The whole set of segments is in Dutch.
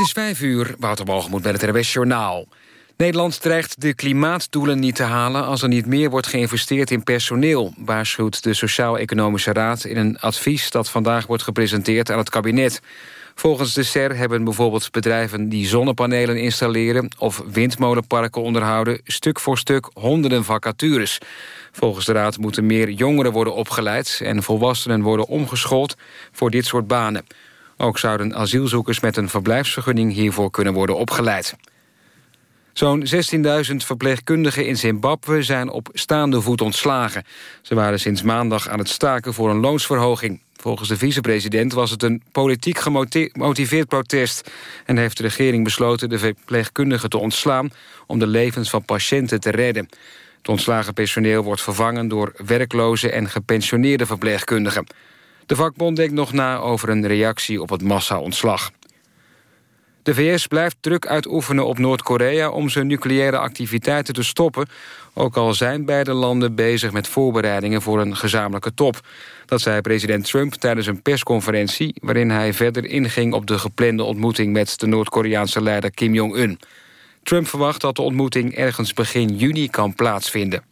Het is vijf uur, moet met het RWS Journaal. Nederland dreigt de klimaatdoelen niet te halen... als er niet meer wordt geïnvesteerd in personeel... waarschuwt de Sociaal-Economische Raad in een advies... dat vandaag wordt gepresenteerd aan het kabinet. Volgens de SER hebben bijvoorbeeld bedrijven die zonnepanelen installeren... of windmolenparken onderhouden, stuk voor stuk honderden vacatures. Volgens de Raad moeten meer jongeren worden opgeleid... en volwassenen worden omgeschoold voor dit soort banen. Ook zouden asielzoekers met een verblijfsvergunning hiervoor kunnen worden opgeleid. Zo'n 16.000 verpleegkundigen in Zimbabwe zijn op staande voet ontslagen. Ze waren sinds maandag aan het staken voor een loonsverhoging. Volgens de vicepresident was het een politiek gemotiveerd protest... en heeft de regering besloten de verpleegkundigen te ontslaan... om de levens van patiënten te redden. Het ontslagen personeel wordt vervangen door werkloze en gepensioneerde verpleegkundigen. De vakbond denkt nog na over een reactie op het massa-ontslag. De VS blijft druk uitoefenen op Noord-Korea om zijn nucleaire activiteiten te stoppen, ook al zijn beide landen bezig met voorbereidingen voor een gezamenlijke top. Dat zei president Trump tijdens een persconferentie... waarin hij verder inging op de geplande ontmoeting... met de Noord-Koreaanse leider Kim Jong-un. Trump verwacht dat de ontmoeting ergens begin juni kan plaatsvinden.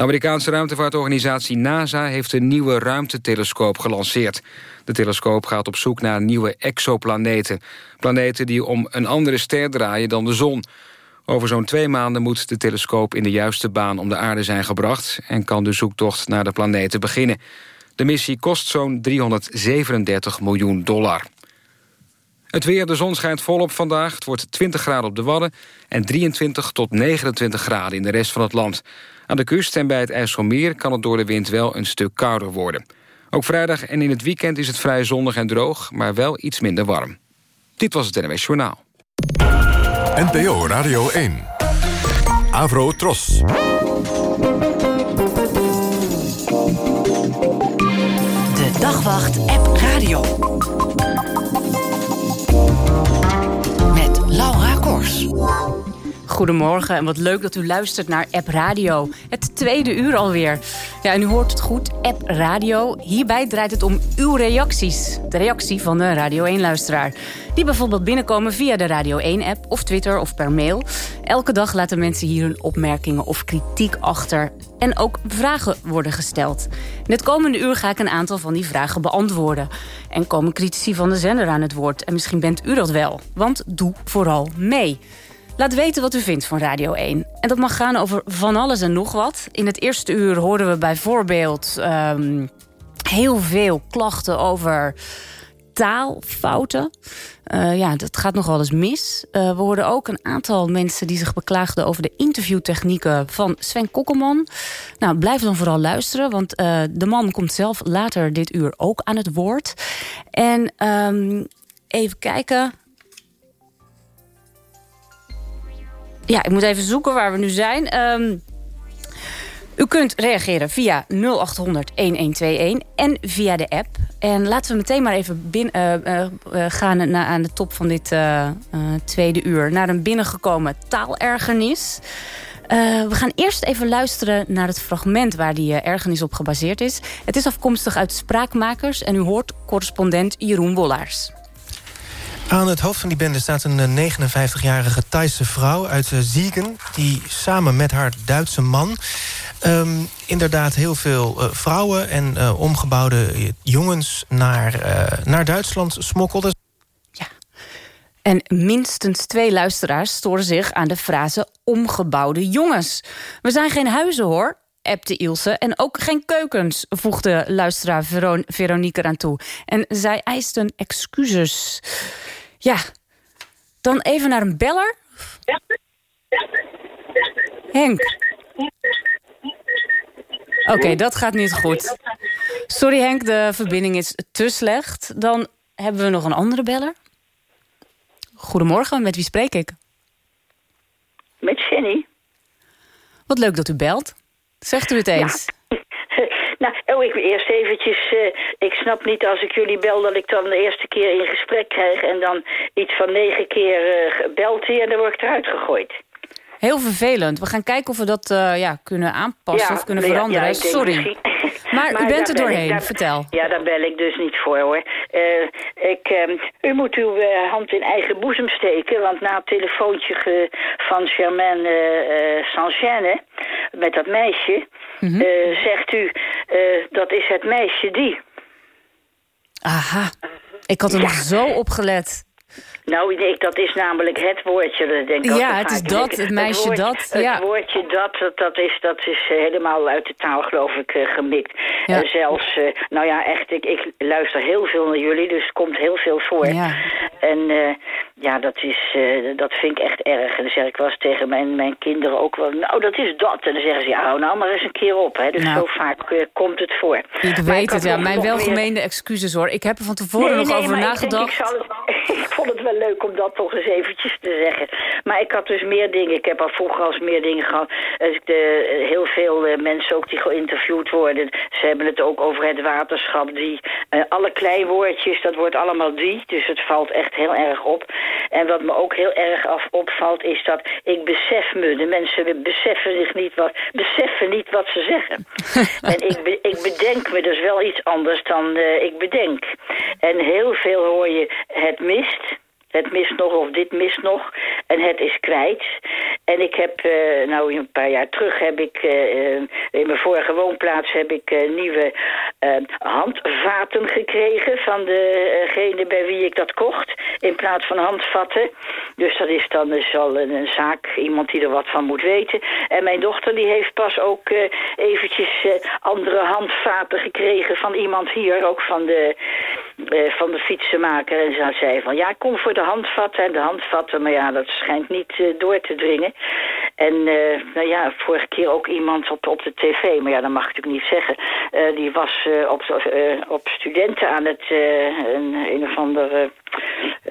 De Amerikaanse ruimtevaartorganisatie NASA heeft een nieuwe ruimtetelescoop gelanceerd. De telescoop gaat op zoek naar nieuwe exoplaneten. Planeten die om een andere ster draaien dan de zon. Over zo'n twee maanden moet de telescoop in de juiste baan om de aarde zijn gebracht... en kan de zoektocht naar de planeten beginnen. De missie kost zo'n 337 miljoen dollar. Het weer, de zon schijnt volop vandaag. Het wordt 20 graden op de Wadden en 23 tot 29 graden in de rest van het land. Aan de kust en bij het IJsselmeer kan het door de wind wel een stuk kouder worden. Ook vrijdag en in het weekend is het vrij zonnig en droog, maar wel iets minder warm. Dit was het NWS Journaal. NPO Radio 1. Avro Tros. De Dagwacht App Radio. Laura Kors. Goedemorgen en wat leuk dat u luistert naar App Radio. Het tweede uur alweer. Ja, en u hoort het goed, App Radio. Hierbij draait het om uw reacties. De reactie van de Radio 1-luisteraar. Die bijvoorbeeld binnenkomen via de Radio 1-app of Twitter of per mail. Elke dag laten mensen hier hun opmerkingen of kritiek achter. En ook vragen worden gesteld. In het komende uur ga ik een aantal van die vragen beantwoorden. En komen critici van de zender aan het woord. En misschien bent u dat wel, want doe vooral mee. Laat weten wat u vindt van Radio 1. En dat mag gaan over van alles en nog wat. In het eerste uur hoorden we bijvoorbeeld um, heel veel klachten over taalfouten. Uh, ja, dat gaat nog wel eens mis. Uh, we hoorden ook een aantal mensen die zich beklaagden... over de interviewtechnieken van Sven Kokkelman. Nou, blijf dan vooral luisteren, want uh, de man komt zelf later dit uur ook aan het woord. En um, even kijken... Ja, ik moet even zoeken waar we nu zijn. Um, u kunt reageren via 0800 1121 en via de app. En laten we meteen maar even bin, uh, uh, gaan naar, aan de top van dit tweede uur... naar een binnengekomen taalergernis. we gaan eerst even luisteren naar het fragment waar die ergernis op gebaseerd is. Het is afkomstig uit Spraakmakers en u hoort correspondent Jeroen Wollaars. Aan het hoofd van die bende staat een 59-jarige Thaise vrouw uit Ziegen... die samen met haar Duitse man... Um, inderdaad heel veel uh, vrouwen en omgebouwde jongens naar, naar Duitsland smokkelde. Ja, en minstens twee luisteraars storen zich aan de frase omgebouwde jongens. We zijn geen huizen hoor, appte Ilse. En ook geen keukens, voegde luisteraar Veron Veronique eraan toe. En zij eisten excuses. Ja, dan even naar een beller. Henk. Oké, okay, dat gaat niet goed. Sorry Henk, de verbinding is te slecht. Dan hebben we nog een andere beller. Goedemorgen, met wie spreek ik? Met Jenny. Wat leuk dat u belt. Zegt u het eens? Ja. Nou, oh, ik eerst eventjes... Uh, ik snap niet als ik jullie bel dat ik dan de eerste keer in gesprek krijg... en dan iets van negen keer uh, belt hij en dan word ik eruit gegooid. Heel vervelend. We gaan kijken of we dat uh, ja, kunnen aanpassen of kunnen veranderen. Ja, Sorry. Maar, maar, u bent er doorheen, daar, Vertel. Ja, daar bel ik dus niet voor, hoor. Uh, ik, uh, u moet uw uh, hand in eigen boezem steken... want na het telefoontje van Germaine Saint-Gene... met dat meisje, mm -hmm. zegt u... dat is het meisje die... Aha. Ik had er ja. zo opgelet. Nou, ik, dat is namelijk het woordje. Dat denk ik ja, het is dat, het meisje het dat. Het woordje dat, dat, dat, is, dat is helemaal uit de taal, geloof ik, uh, gemikt. Ja. En zelfs, uh, nou ja, echt, ik, ik luister heel veel naar jullie, dus het komt heel veel voor. Ja. En uh, ja, dat, is, dat vind ik echt erg. En dan zeg ik wel eens tegen mijn, mijn kinderen ook wel, nou, dat is dat. En dan zeggen ze, ja, hou nou maar eens een keer op. Hè. Dus nou, zo vaak komt het voor. Ik weet het, ja. Mijn welgemeende excuses, hoor. Ik heb er van tevoren nee, nog nee, over nagedacht. Ik, denk, ik, het, ik vond het wel leuk om dat toch eens eventjes te zeggen. Maar ik had dus meer dingen. Ik heb al vroeger als meer dingen gehad. De, heel veel uh, mensen ook die geïnterviewd worden. Ze hebben het ook over het waterschap. Die, uh, alle kleinwoordjes, dat wordt allemaal die. Dus het valt echt heel erg op. En wat me ook heel erg af opvalt is dat ik besef me. De mensen beseffen zich niet wat, beseffen niet wat ze zeggen. en ik, be, ik bedenk me dus wel iets anders dan uh, ik bedenk. En heel veel hoor je het mist. Het mist nog of dit mist nog. En het is kwijt. En ik heb, uh, nou een paar jaar terug heb ik, uh, in mijn vorige woonplaats heb ik nieuwe handvaten gekregen van degene bij wie ik dat kocht. In plaats van handvatten. Dus dat is dan dus al een, een zaak, iemand die er wat van moet weten. En mijn dochter die heeft pas ook eventjes andere handvaten gekregen van iemand hier. Ook van de, van de fietsenmaker. En ze zei van, ja, kom voor de handvatten en de handvatten. Maar ja, dat schijnt niet uh, door te dringen. En uh, nou ja, vorige keer ook iemand op, op de tv, maar ja, dat mag ik niet zeggen. Uh, die was op, op studenten aan het, een, een of ander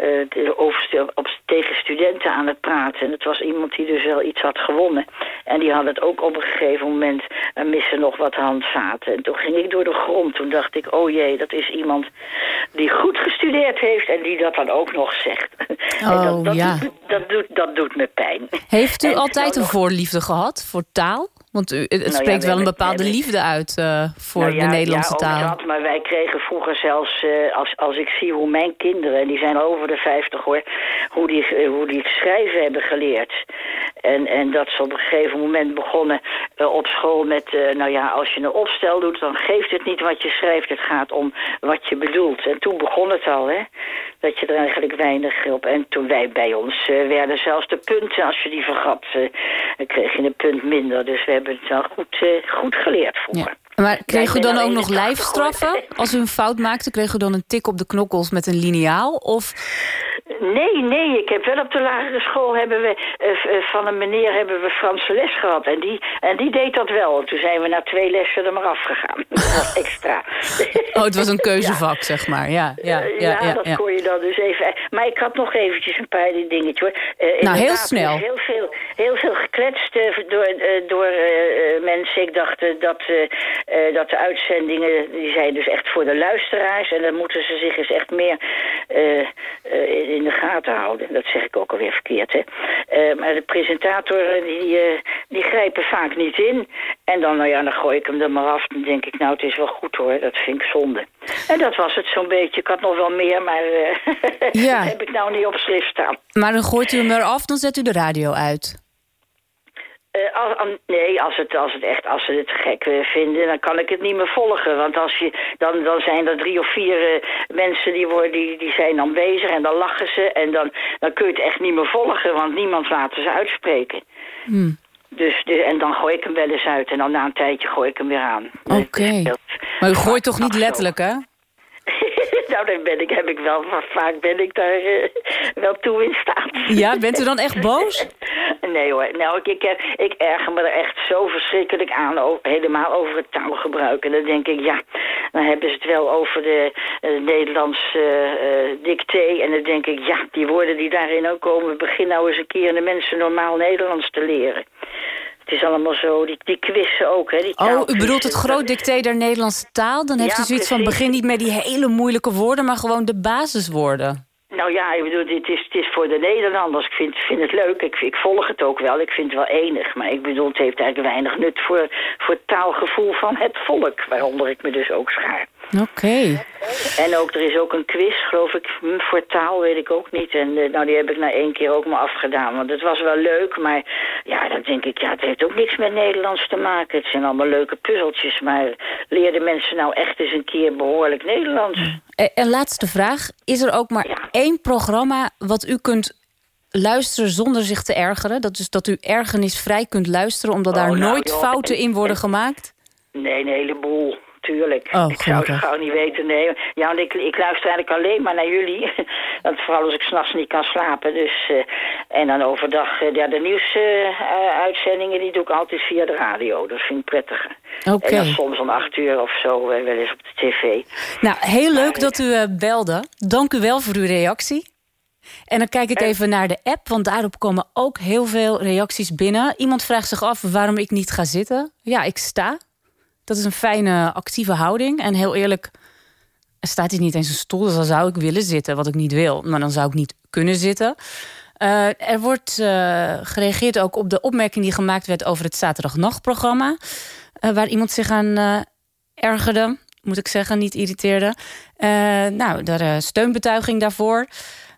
uh, over, op, tegen studenten aan het praten. En het was iemand die dus wel iets had gewonnen. En die had het ook op een gegeven moment uh, missen nog wat handvaten. En toen ging ik door de grond. Toen dacht ik, oh jee, dat is iemand die goed gestudeerd heeft en die dat dan ook nog zegt. Oh, dat, dat, ja. doet, dat, doet, dat doet me pijn. Heeft u En altijd een voorliefde gehad voor taal? Want u, het Nou ja, spreekt we wel een bepaalde hebben- liefde uit uh, voor Nou ja, de Nederlandse ja, ook taal. dat, maar wij kregen vroeger zelfs, eh, als, als ik zie hoe mijn kinderen, die zijn over de 50 hoor, hoe die, eh, hoe die het schrijven hebben geleerd. En, en dat ze op een gegeven moment begonnen eh, op school met, eh, nou ja, als je een opstel doet, dan geeft het niet wat je schrijft, het gaat om wat je bedoelt. En toen begon het al, hè, dat je er eigenlijk weinig op. En toen wij bij ons eh, werden zelfs de punten, als je die vergat, dan kreeg je een punt minder. Dus we hebben het wel goed, goed geleerd. Ja. Maar kreeg u dan ook nog lijfstraffen? Als u een fout maakte, kreeg u dan een tik op de knokkels met een liniaal? Of Nee, nee, ik heb wel op de lagere school hebben we eh, eh, van een meneer hebben we Franse les gehad. En die, en die deed dat wel. Toen zijn we na twee lessen er maar afgegaan. Dat was extra. Oh, het was een keuzevak, zeg maar. Ja, ja, Eh, ja, ja, dat ja. kon je dan dus even. Maar ik had nog eventjes een paar dingetjes hoor. Eh, inderdaad, heel snel. Heel veel, heel veel gekletst door, door mensen. Ik dacht dat, eh, dat de uitzendingen, die zijn dus echt voor de luisteraars. En dan moeten ze zich eens echt meer eh, eh, in de gaten houden. Dat zeg ik ook alweer verkeerd, hè. Maar de presentatoren, die, die grijpen vaak niet in. En dan, nou ja, dan gooi ik hem er maar af. Dan denk ik, nou, het is wel goed hoor. Dat vind ik zonde. En dat was het zo'n beetje. Ik had nog wel meer, maar Ja. dat heb ik nou niet op schrift staan. Maar dan gooit u hem eraf, dan zet u de radio uit. Eh, als- nee, als, het, als, het echt, als ze het gek eh, vinden, dan kan ik het niet meer volgen. Want als je, dan, dan zijn er drie of vier eh, mensen die, worden, die, die zijn dan bezig en dan lachen ze. En dan, dan kun je het echt niet meer volgen, want niemand laat ze uitspreken. Hmm. Dus, de, en dan gooi ik hem wel eens uit en dan na een tijdje gooi ik hem weer aan. Oké. Maar u gooit toch niet letterlijk, hè? Nou, daar ben ik, heb ik wel, maar vaak ben ik daar eh, wel toe in staat. Ja, bent u dan echt boos? Nee hoor, nou, ik, ik, ik erger me er echt zo verschrikkelijk aan, helemaal over het taalgebruik. En dan denk ik, ja, dan hebben ze het wel over de eh, Nederlandse eh, dictee. En dan denk ik, ja, die woorden die daarin ook komen, begin nou eens een keer de mensen normaal Nederlands te leren. Het is allemaal zo, die, die quizzen ook, hè. Die Oh, u bedoelt het groot dicté der Nederlandse taal? Dan heeft Ja, u zoiets van, begin niet met die hele moeilijke woorden... maar gewoon de basiswoorden. Nou ja, ik bedoel, het is, het is voor de Nederlanders. Ik vind, vind het leuk. Ik, ik volg het ook wel. Ik vind het wel enig. Maar ik bedoel, het heeft eigenlijk weinig nut voor, voor het taalgevoel van het volk. Waaronder ik me dus ook schaar. Oké. En ook, er is ook een quiz, geloof ik, hm, voor taal, weet ik ook niet. En eh, nou, die heb ik na één keer ook maar afgedaan. Want het was wel leuk, maar ja, dan denk ik, ja, het heeft ook niks met Nederlands te maken. Het zijn allemaal leuke puzzeltjes, maar leerden mensen nou echt eens een keer behoorlijk Nederlands? En, en laatste vraag. Is er ook maar Ja. één programma wat u kunt luisteren zonder zich te ergeren? Dat is dat u ergernisvrij kunt luisteren... omdat Oh, daar nou, nooit joh, fouten in worden gemaakt? Nee, een heleboel. Tuurlijk. Oh, ik zou het gauw niet weten. Nee. Ja, want ik, ik luister eigenlijk alleen maar naar jullie. Want vooral als ik s'nachts niet kan slapen. Dus, eh, en dan overdag, eh, ja, de nieuwsuitzendingen die doe ik altijd via de radio. Dat vind ik prettiger. Oké. En dan soms om acht uur of zo eh, wel eens op de tv. Nou, heel leuk dat u belde. Dank u wel voor uw reactie. En dan kijk ik even naar de app, want daarop komen ook heel veel reacties binnen. Iemand vraagt zich af waarom ik niet ga zitten. Ja, ik sta. Dat is een fijne, actieve houding. En heel eerlijk, er staat hier niet eens een stoel. Dus dan zou ik willen zitten, wat ik niet wil. Maar dan zou ik niet kunnen zitten. Eh, er wordt eh, gereageerd ook op de opmerking die gemaakt werd... over het zaterdagnachtprogramma. eh, waar iemand zich aan ergerde, moet ik zeggen, niet irriteerde. Nou, daar steunbetuiging daarvoor.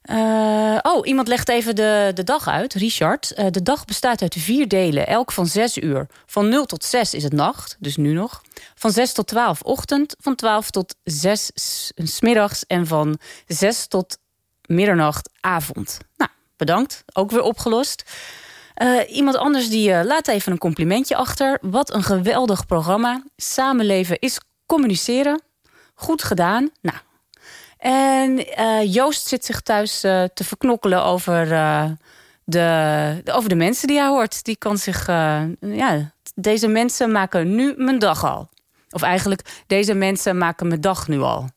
Uh, oh, iemand legt even de, de dag uit, Richard. Uh, de dag bestaat uit vier delen, elk van zes uur. Van 0 tot 6 is het nacht, dus nu nog. Van 6 tot 12 ochtend, van 12 tot 6 smiddags... en van 6 tot middernacht avond. Nou, bedankt, ook weer opgelost. Iemand anders die laat even een complimentje achter. Wat een geweldig programma. Samenleven is communiceren. Goed gedaan. Nou, en uh, Joost zit zich thuis uh, te verknokkelen over, uh, de, over de mensen die hij hoort. Die kan zich. ja, deze mensen maken nu mijn dag al. Of eigenlijk, deze mensen maken mijn dag nu al.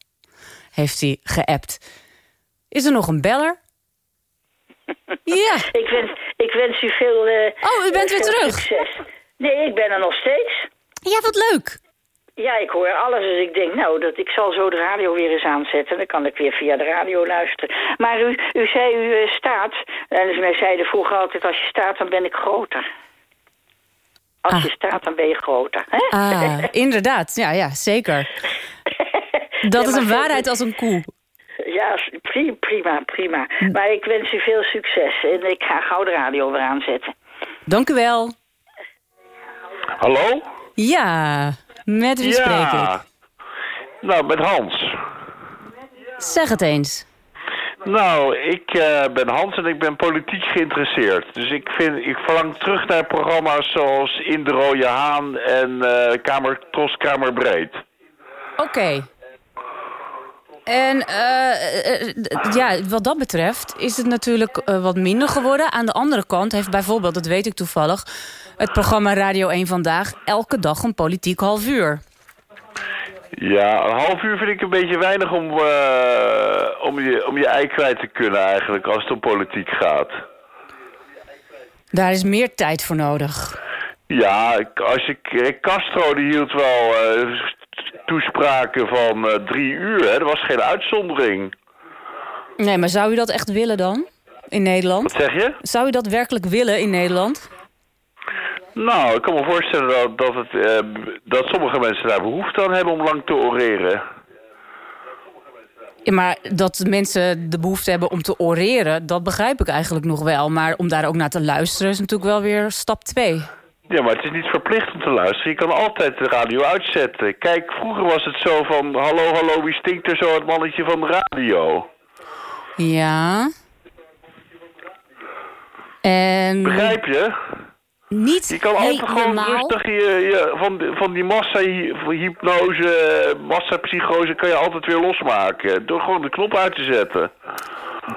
Heeft hij geappt. Is er nog een beller? ja. Ik wens, ik wens u veel. oh, u bent weer terug. Succes. Nee, ik ben er nog steeds. Ja, wat leuk. Ja, ik hoor alles. Dus ik denk, nou, dat ik zal zo de radio weer eens aanzetten. Dan kan ik weer via de radio luisteren. Maar u, u zei, u uh, staat. En dus mij zeiden vroeger altijd, als je staat, dan ben ik groter. Als ah. je staat, dan ben je groter. Hè? Ah, inderdaad. Ja, ja, zeker. Dat ja, is een waarheid als een koe. Ja, prima, prima. Maar ik wens u veel succes. En ik ga gauw de radio weer aanzetten. Dank u wel. Hallo? Ja, met wie spreek ik? Nou, met Hans. Zeg het eens. Nou, ik uh, ben Hans en ik ben politiek geïnteresseerd. Dus ik, vind, ik verlang terug naar programma's zoals In de Rode Haan en uh, Kamer, Tros. Oké. Okay. En uh, ja, wat dat betreft is het natuurlijk wat minder geworden. Aan de andere kant heeft bijvoorbeeld, dat weet ik toevallig... het programma Radio 1 Vandaag elke dag een politiek half uur. Ja, een half uur vind ik een beetje weinig om, uh, om, je, om je ei kwijt te kunnen eigenlijk als het om politiek gaat. Daar is meer tijd voor nodig. Ja, als ik, Castro die hield wel uh, toespraken van uh, drie uur, hè? dat was geen uitzondering. Nee, maar zou u dat echt willen dan? In Nederland? Wat zeg je? Zou u dat werkelijk willen in Nederland? Nou, ik kan me voorstellen dat, dat, het, uh, dat sommige mensen daar behoefte aan hebben om lang te oreren. Ja, maar dat mensen de behoefte hebben om te oreren, dat begrijp ik eigenlijk nog wel. Maar om daar ook naar te luisteren is natuurlijk wel weer stap 2. Ja, maar het is niet verplicht om te luisteren. Je kan altijd de radio uitzetten. Kijk, vroeger was het zo van... Hallo, hallo, wie stinkt er zo het mannetje van de radio? Ja. En... Begrijp je? Niet Je kan altijd gewoon rustig je, je, van, van die massa-hypnose, massa-psychose kan je altijd weer losmaken. Door gewoon de knop uit te zetten.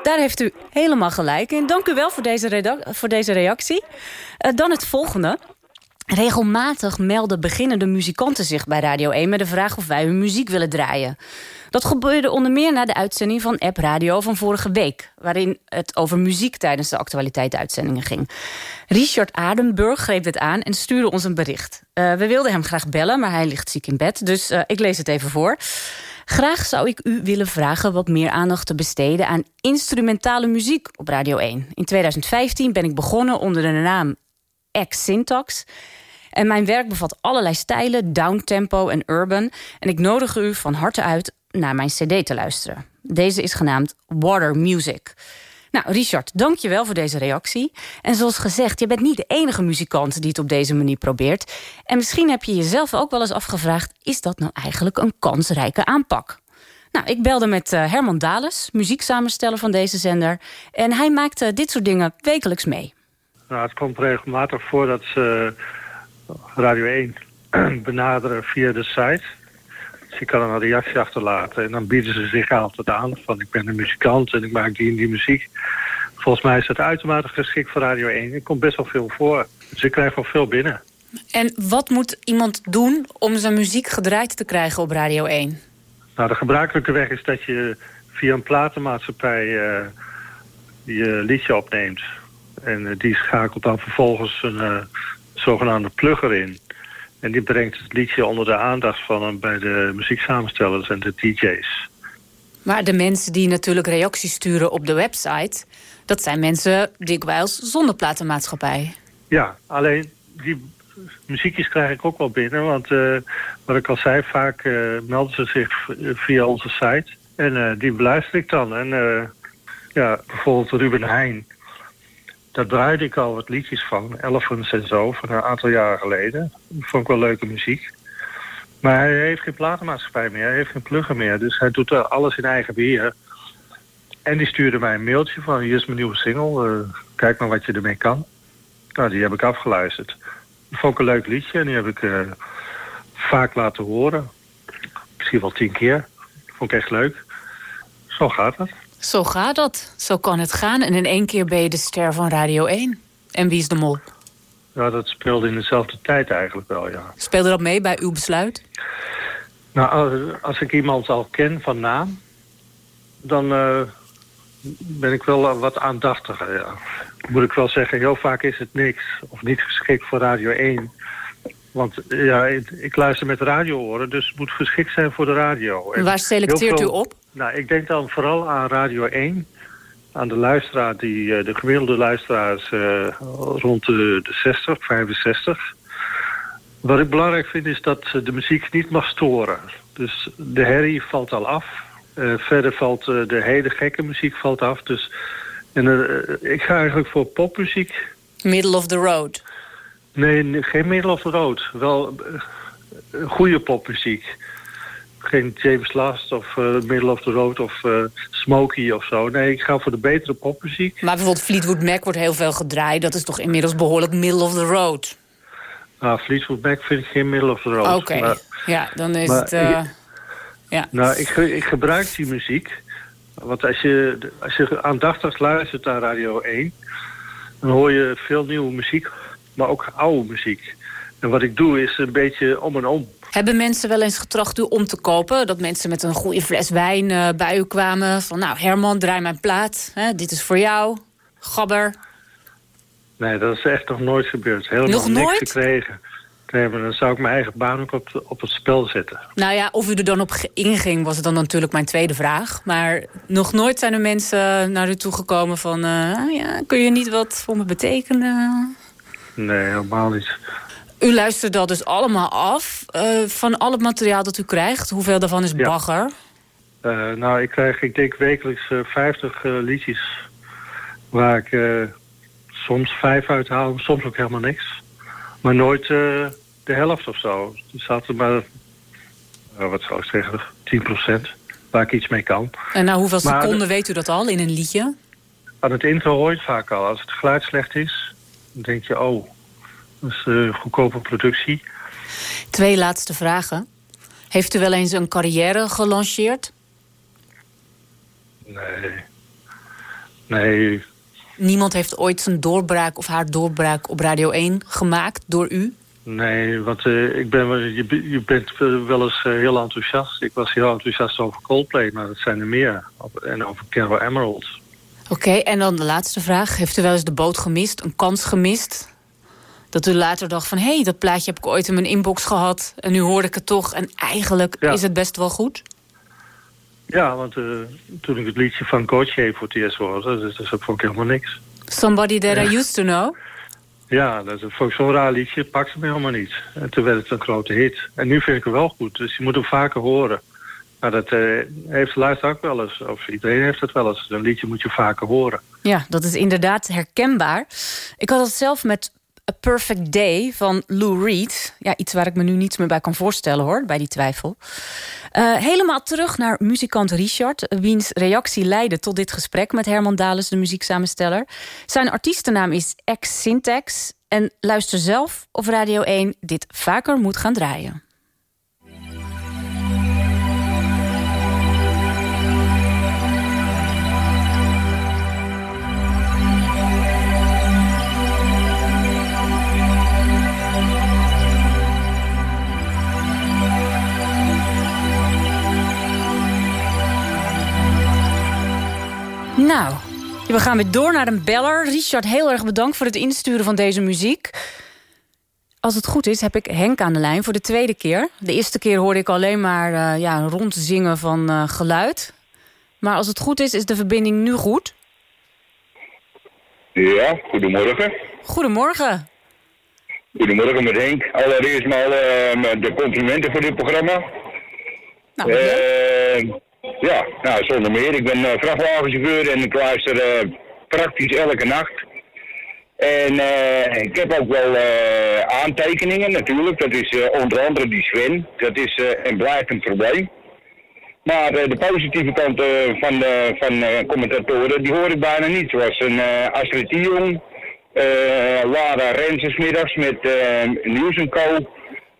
Daar heeft u helemaal gelijk in. Dank u wel voor deze, voor deze reactie. Uh, dan het volgende. Regelmatig melden beginnende muzikanten zich bij Radio 1... met de vraag of wij hun muziek willen draaien. Dat gebeurde onder meer na de uitzending van App Radio van vorige week... waarin het over muziek tijdens de actualiteitsuitzendingen ging. Richard Adenburg greep dit aan en stuurde ons een bericht. Uh, we wilden hem graag bellen, maar hij ligt ziek in bed, dus uh, ik lees het even voor. Graag zou ik u willen vragen wat meer aandacht te besteden... aan instrumentale muziek op Radio 1. In 2015 ben ik begonnen onder de naam X-Syntax... En mijn werk bevat allerlei stijlen, downtempo en urban. En ik nodig u van harte uit naar mijn cd te luisteren. Deze is genaamd Water Music. Nou, Richard, dank je wel voor deze reactie. En zoals gezegd, je bent niet de enige muzikant die het op deze manier probeert. En misschien heb je jezelf ook wel eens afgevraagd... is dat nou eigenlijk een kansrijke aanpak? Nou, ik belde met uh, Herman Dales, muzieksamensteller van deze zender. En hij maakte dit soort dingen wekelijks mee. Nou, het komt regelmatig voor dat ze Radio 1 benaderen via de site. Dus je kan een reactie achterlaten. En dan bieden ze zich altijd aan. Van ik ben een muzikant en ik maak die en die muziek. Volgens mij is dat uitermate geschikt voor Radio 1. Er komt best wel veel voor. Dus ik krijg wel veel binnen. En wat moet iemand doen om zijn muziek gedraaid te krijgen op Radio 1? Nou, de gebruikelijke weg is dat je via een platenmaatschappij uh, je liedje opneemt. En uh, die schakelt dan vervolgens een uh, zogenaamde plugger in. En die brengt het liedje onder de aandacht van hem bij de muzieksamenstellers en de DJ's. Maar de mensen die natuurlijk reacties sturen op de website... dat zijn mensen dikwijls zonder platenmaatschappij. Ja, alleen die muziekjes krijg ik ook wel binnen. Want uh, wat ik al zei, vaak uh, melden ze zich via onze site. En uh, die beluister ik dan. En ja, bijvoorbeeld Ruben Heijn daar draaide ik al wat liedjes van. Elephants en zo, van een aantal jaren geleden. Vond ik wel leuke muziek. Maar hij heeft geen platenmaatschappij meer. Hij heeft geen plugger meer. Dus hij doet alles in eigen beheer. En die stuurde mij een mailtje van... hier is mijn nieuwe single. Uh, kijk maar wat je ermee kan. Nou, die heb ik afgeluisterd. Vond ik een leuk liedje. En die heb ik uh, vaak laten horen. Misschien wel tien keer. Vond ik echt leuk. Zo gaat het. Zo gaat dat. Zo kan het gaan. En in één keer ben je de ster van Radio 1. En wie is de mol? Ja, dat speelde in dezelfde tijd eigenlijk wel, ja. Speelde dat mee bij uw besluit? Nou, als ik iemand al ken van naam... dan uh, ben ik wel wat aandachtiger, ja. Moet ik wel zeggen, heel vaak is het niks. Of niet geschikt voor Radio 1. Want ja, ik, ik luister met radiooren, dus het moet geschikt zijn voor de radio. En waar selecteert veel, u op? Nou, ik denk dan vooral aan Radio 1. Aan de luisteraar, die, de gemiddelde luisteraar is uh, rond de, de 60, 65. Wat ik belangrijk vind is dat de muziek niet mag storen. Dus de herrie valt al af. Uh, verder valt uh, de hele gekke muziek valt af. Dus, en, ik ga eigenlijk voor popmuziek. Middle of the road? Nee, geen middle of the road. Wel goede popmuziek geen James Last of uh, Middle of the Road of uh, Smokey of zo. Nee, ik ga voor de betere popmuziek. Maar bijvoorbeeld Fleetwood Mac wordt heel veel gedraaid. Dat is toch inmiddels behoorlijk Middle of the Road? Nou, Fleetwood Mac vind ik geen Middle of the Road. Oké, okay. ja, dan is het... Uh, ik, ja. Nou, ik, ik gebruik die muziek. Want als je, als je aandachtig luistert naar Radio 1... dan hoor je veel nieuwe muziek, maar ook oude muziek. En wat ik doe is een beetje om en om. Hebben mensen wel eens getracht u om te kopen? Dat mensen met een goede fles wijn uh, bij u kwamen. Van nou, Herman, draai mijn plaat. Hè, dit is voor jou. Gabber. Nee, dat is echt nog nooit gebeurd. Helemaal nog niks nooit? gekregen. Nee, maar dan zou ik mijn eigen baan ook op, op het spel zetten. Nou ja, of u er dan op inging, was het dan natuurlijk mijn tweede vraag. Maar nog nooit zijn er mensen naar u toegekomen van... Uh, ja, kun je niet wat voor me betekenen? Nee, helemaal niet. U luistert dat dus allemaal af uh, van al het materiaal dat u krijgt. Hoeveel daarvan is ja. bagger? Uh, nou, ik krijg, ik denk wekelijks uh, 50 liedjes. Waar ik soms vijf uithaal, soms ook helemaal niks. Maar nooit de helft of zo. Er zaten maar, wat zou ik zeggen, 10 procent. Waar ik iets mee kan. En na hoeveel maar, seconden weet u dat al in een liedje? Aan het intro hoor je het vaak al. Als het geluid slecht is, dan denk je, oh... Is uh, goedkope productie. Twee laatste vragen. Heeft u wel eens een carrière gelanceerd? Nee. Nee. Niemand heeft ooit zijn doorbraak of haar doorbraak op Radio 1 gemaakt door u? Nee, want uh, ik ben, je, je bent wel eens uh, heel enthousiast. Ik was heel enthousiast over Coldplay, maar dat zijn er meer. En over Carol Emerald. Oké, okay, en dan de laatste vraag. Heeft u wel eens de boot gemist, een kans gemist? Dat u later dacht van... hé, hey, dat plaatje heb ik ooit in mijn inbox gehad... en nu hoorde ik het toch en eigenlijk ja. is het best wel goed? Ja, want uh, toen ik het liedje van Coaché voor het eerst hoorde, dat, dat vond ik helemaal niks. Somebody that I used to know? Ja, dat vond ik zo'n raar liedje, pakte me helemaal niet. En toen werd het een grote hit. En nu vind ik hem wel goed, dus je moet hem vaker horen. Maar dat uh, heeft luister ook wel eens, of iedereen heeft het wel eens. Een liedje moet je vaker horen. Ja, dat is inderdaad herkenbaar. Ik had het zelf met A Perfect Day van Lou Reed. Ja, iets waar ik me nu niets meer bij kan voorstellen hoor, bij die twijfel. Uh, helemaal terug naar muzikant Richard... wiens reactie leidde tot dit gesprek met Herman Dales, de muzieksamensteller. Zijn artiestennaam is X Syntax. En luister zelf of Radio 1 dit vaker moet gaan draaien. Nou, we gaan weer door naar een beller. Richard, heel erg bedankt voor het insturen van deze muziek. Als het goed is, heb ik Henk aan de lijn voor de tweede keer. De eerste keer hoorde ik alleen maar uh, ja, rondzingen van uh, geluid. Maar als het goed is, is de verbinding nu goed? Ja, goedemorgen. Goedemorgen. Goedemorgen met Henk. Allereerst maar uh, de complimenten voor dit programma. Nou, ja, nou, zonder meer. Ik ben uh, vrachtwagenchauffeur en ik luister uh, praktisch elke nacht. En uh, ik heb ook wel aantekeningen natuurlijk. Dat is onder andere die Sven. Dat is en blijft een probleem. Maar de positieve kant van, de, van commentatoren, die hoor ik bijna niet. Zoals een Astrid Jong, Lara Rensensmiddags met Nieuws Co.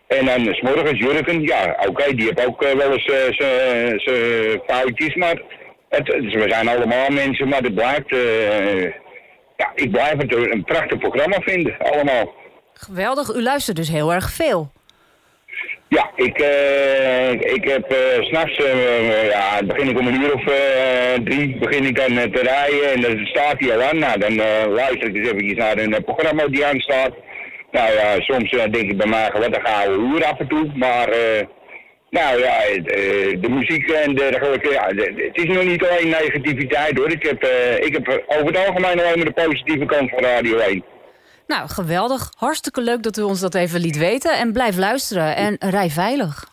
En dan s morgens Jurgen, ja, oké, die heeft ook uh, wel eens uh, zijn foutjes, maar het, dus we zijn allemaal mensen, maar het blijft, uh, ja, ik blijf het een prachtig programma vinden, allemaal. Geweldig, u luistert dus heel erg veel. Ja, ik, ik heb uh, s'nachts, ja, begin ik om een uur of drie, begin ik dan te rijden en dan staat hij al aan. Nou, dan luister ik eens even naar een programma die aan staat. Nou ja, soms uh, denk ik bij mij, wat een gouden uur af en toe. Maar uh, nou ja, uh, de muziek en dergelijke, ja, het is nog niet alleen negativiteit hoor. Ik heb, ik heb over het algemeen alleen maar de positieve kant van Radio 1. Nou, geweldig. Hartstikke leuk dat u ons dat even liet weten. En blijf luisteren en rij veilig.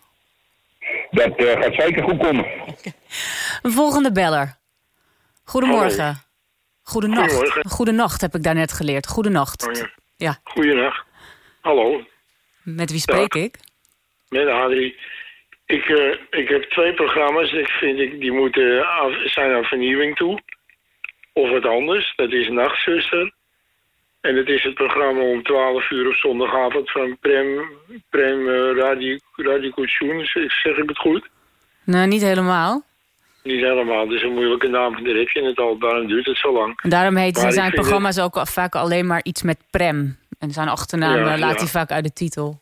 Dat gaat zeker goed komen. Een volgende beller. Goedemorgen. Goedenacht. Goedenacht heb ik daarnet geleerd. Goedenacht. Oh, ja. Ja. Goeiedag. Hallo. Met wie spreek Dag. ik? Met Adrie. Ik, uh, ik heb twee programma's. Ik vind ik, die moeten af, zijn aan vernieuwing toe. Of wat anders. Dat is Nachtzuster. En het is het programma om 12 uur op zondagavond van Prem, Prem uh, Radio, Radio Zeg ik het goed? Nee, niet helemaal. Niet helemaal. Het is een moeilijke naam. Daar heb je het al. Daarom duurt het zo lang. En daarom heet Maar zijn programma's ook vaak alleen maar iets met Prem. En zijn achternaam Ja, eh, laat ja. hij vaak uit de titel.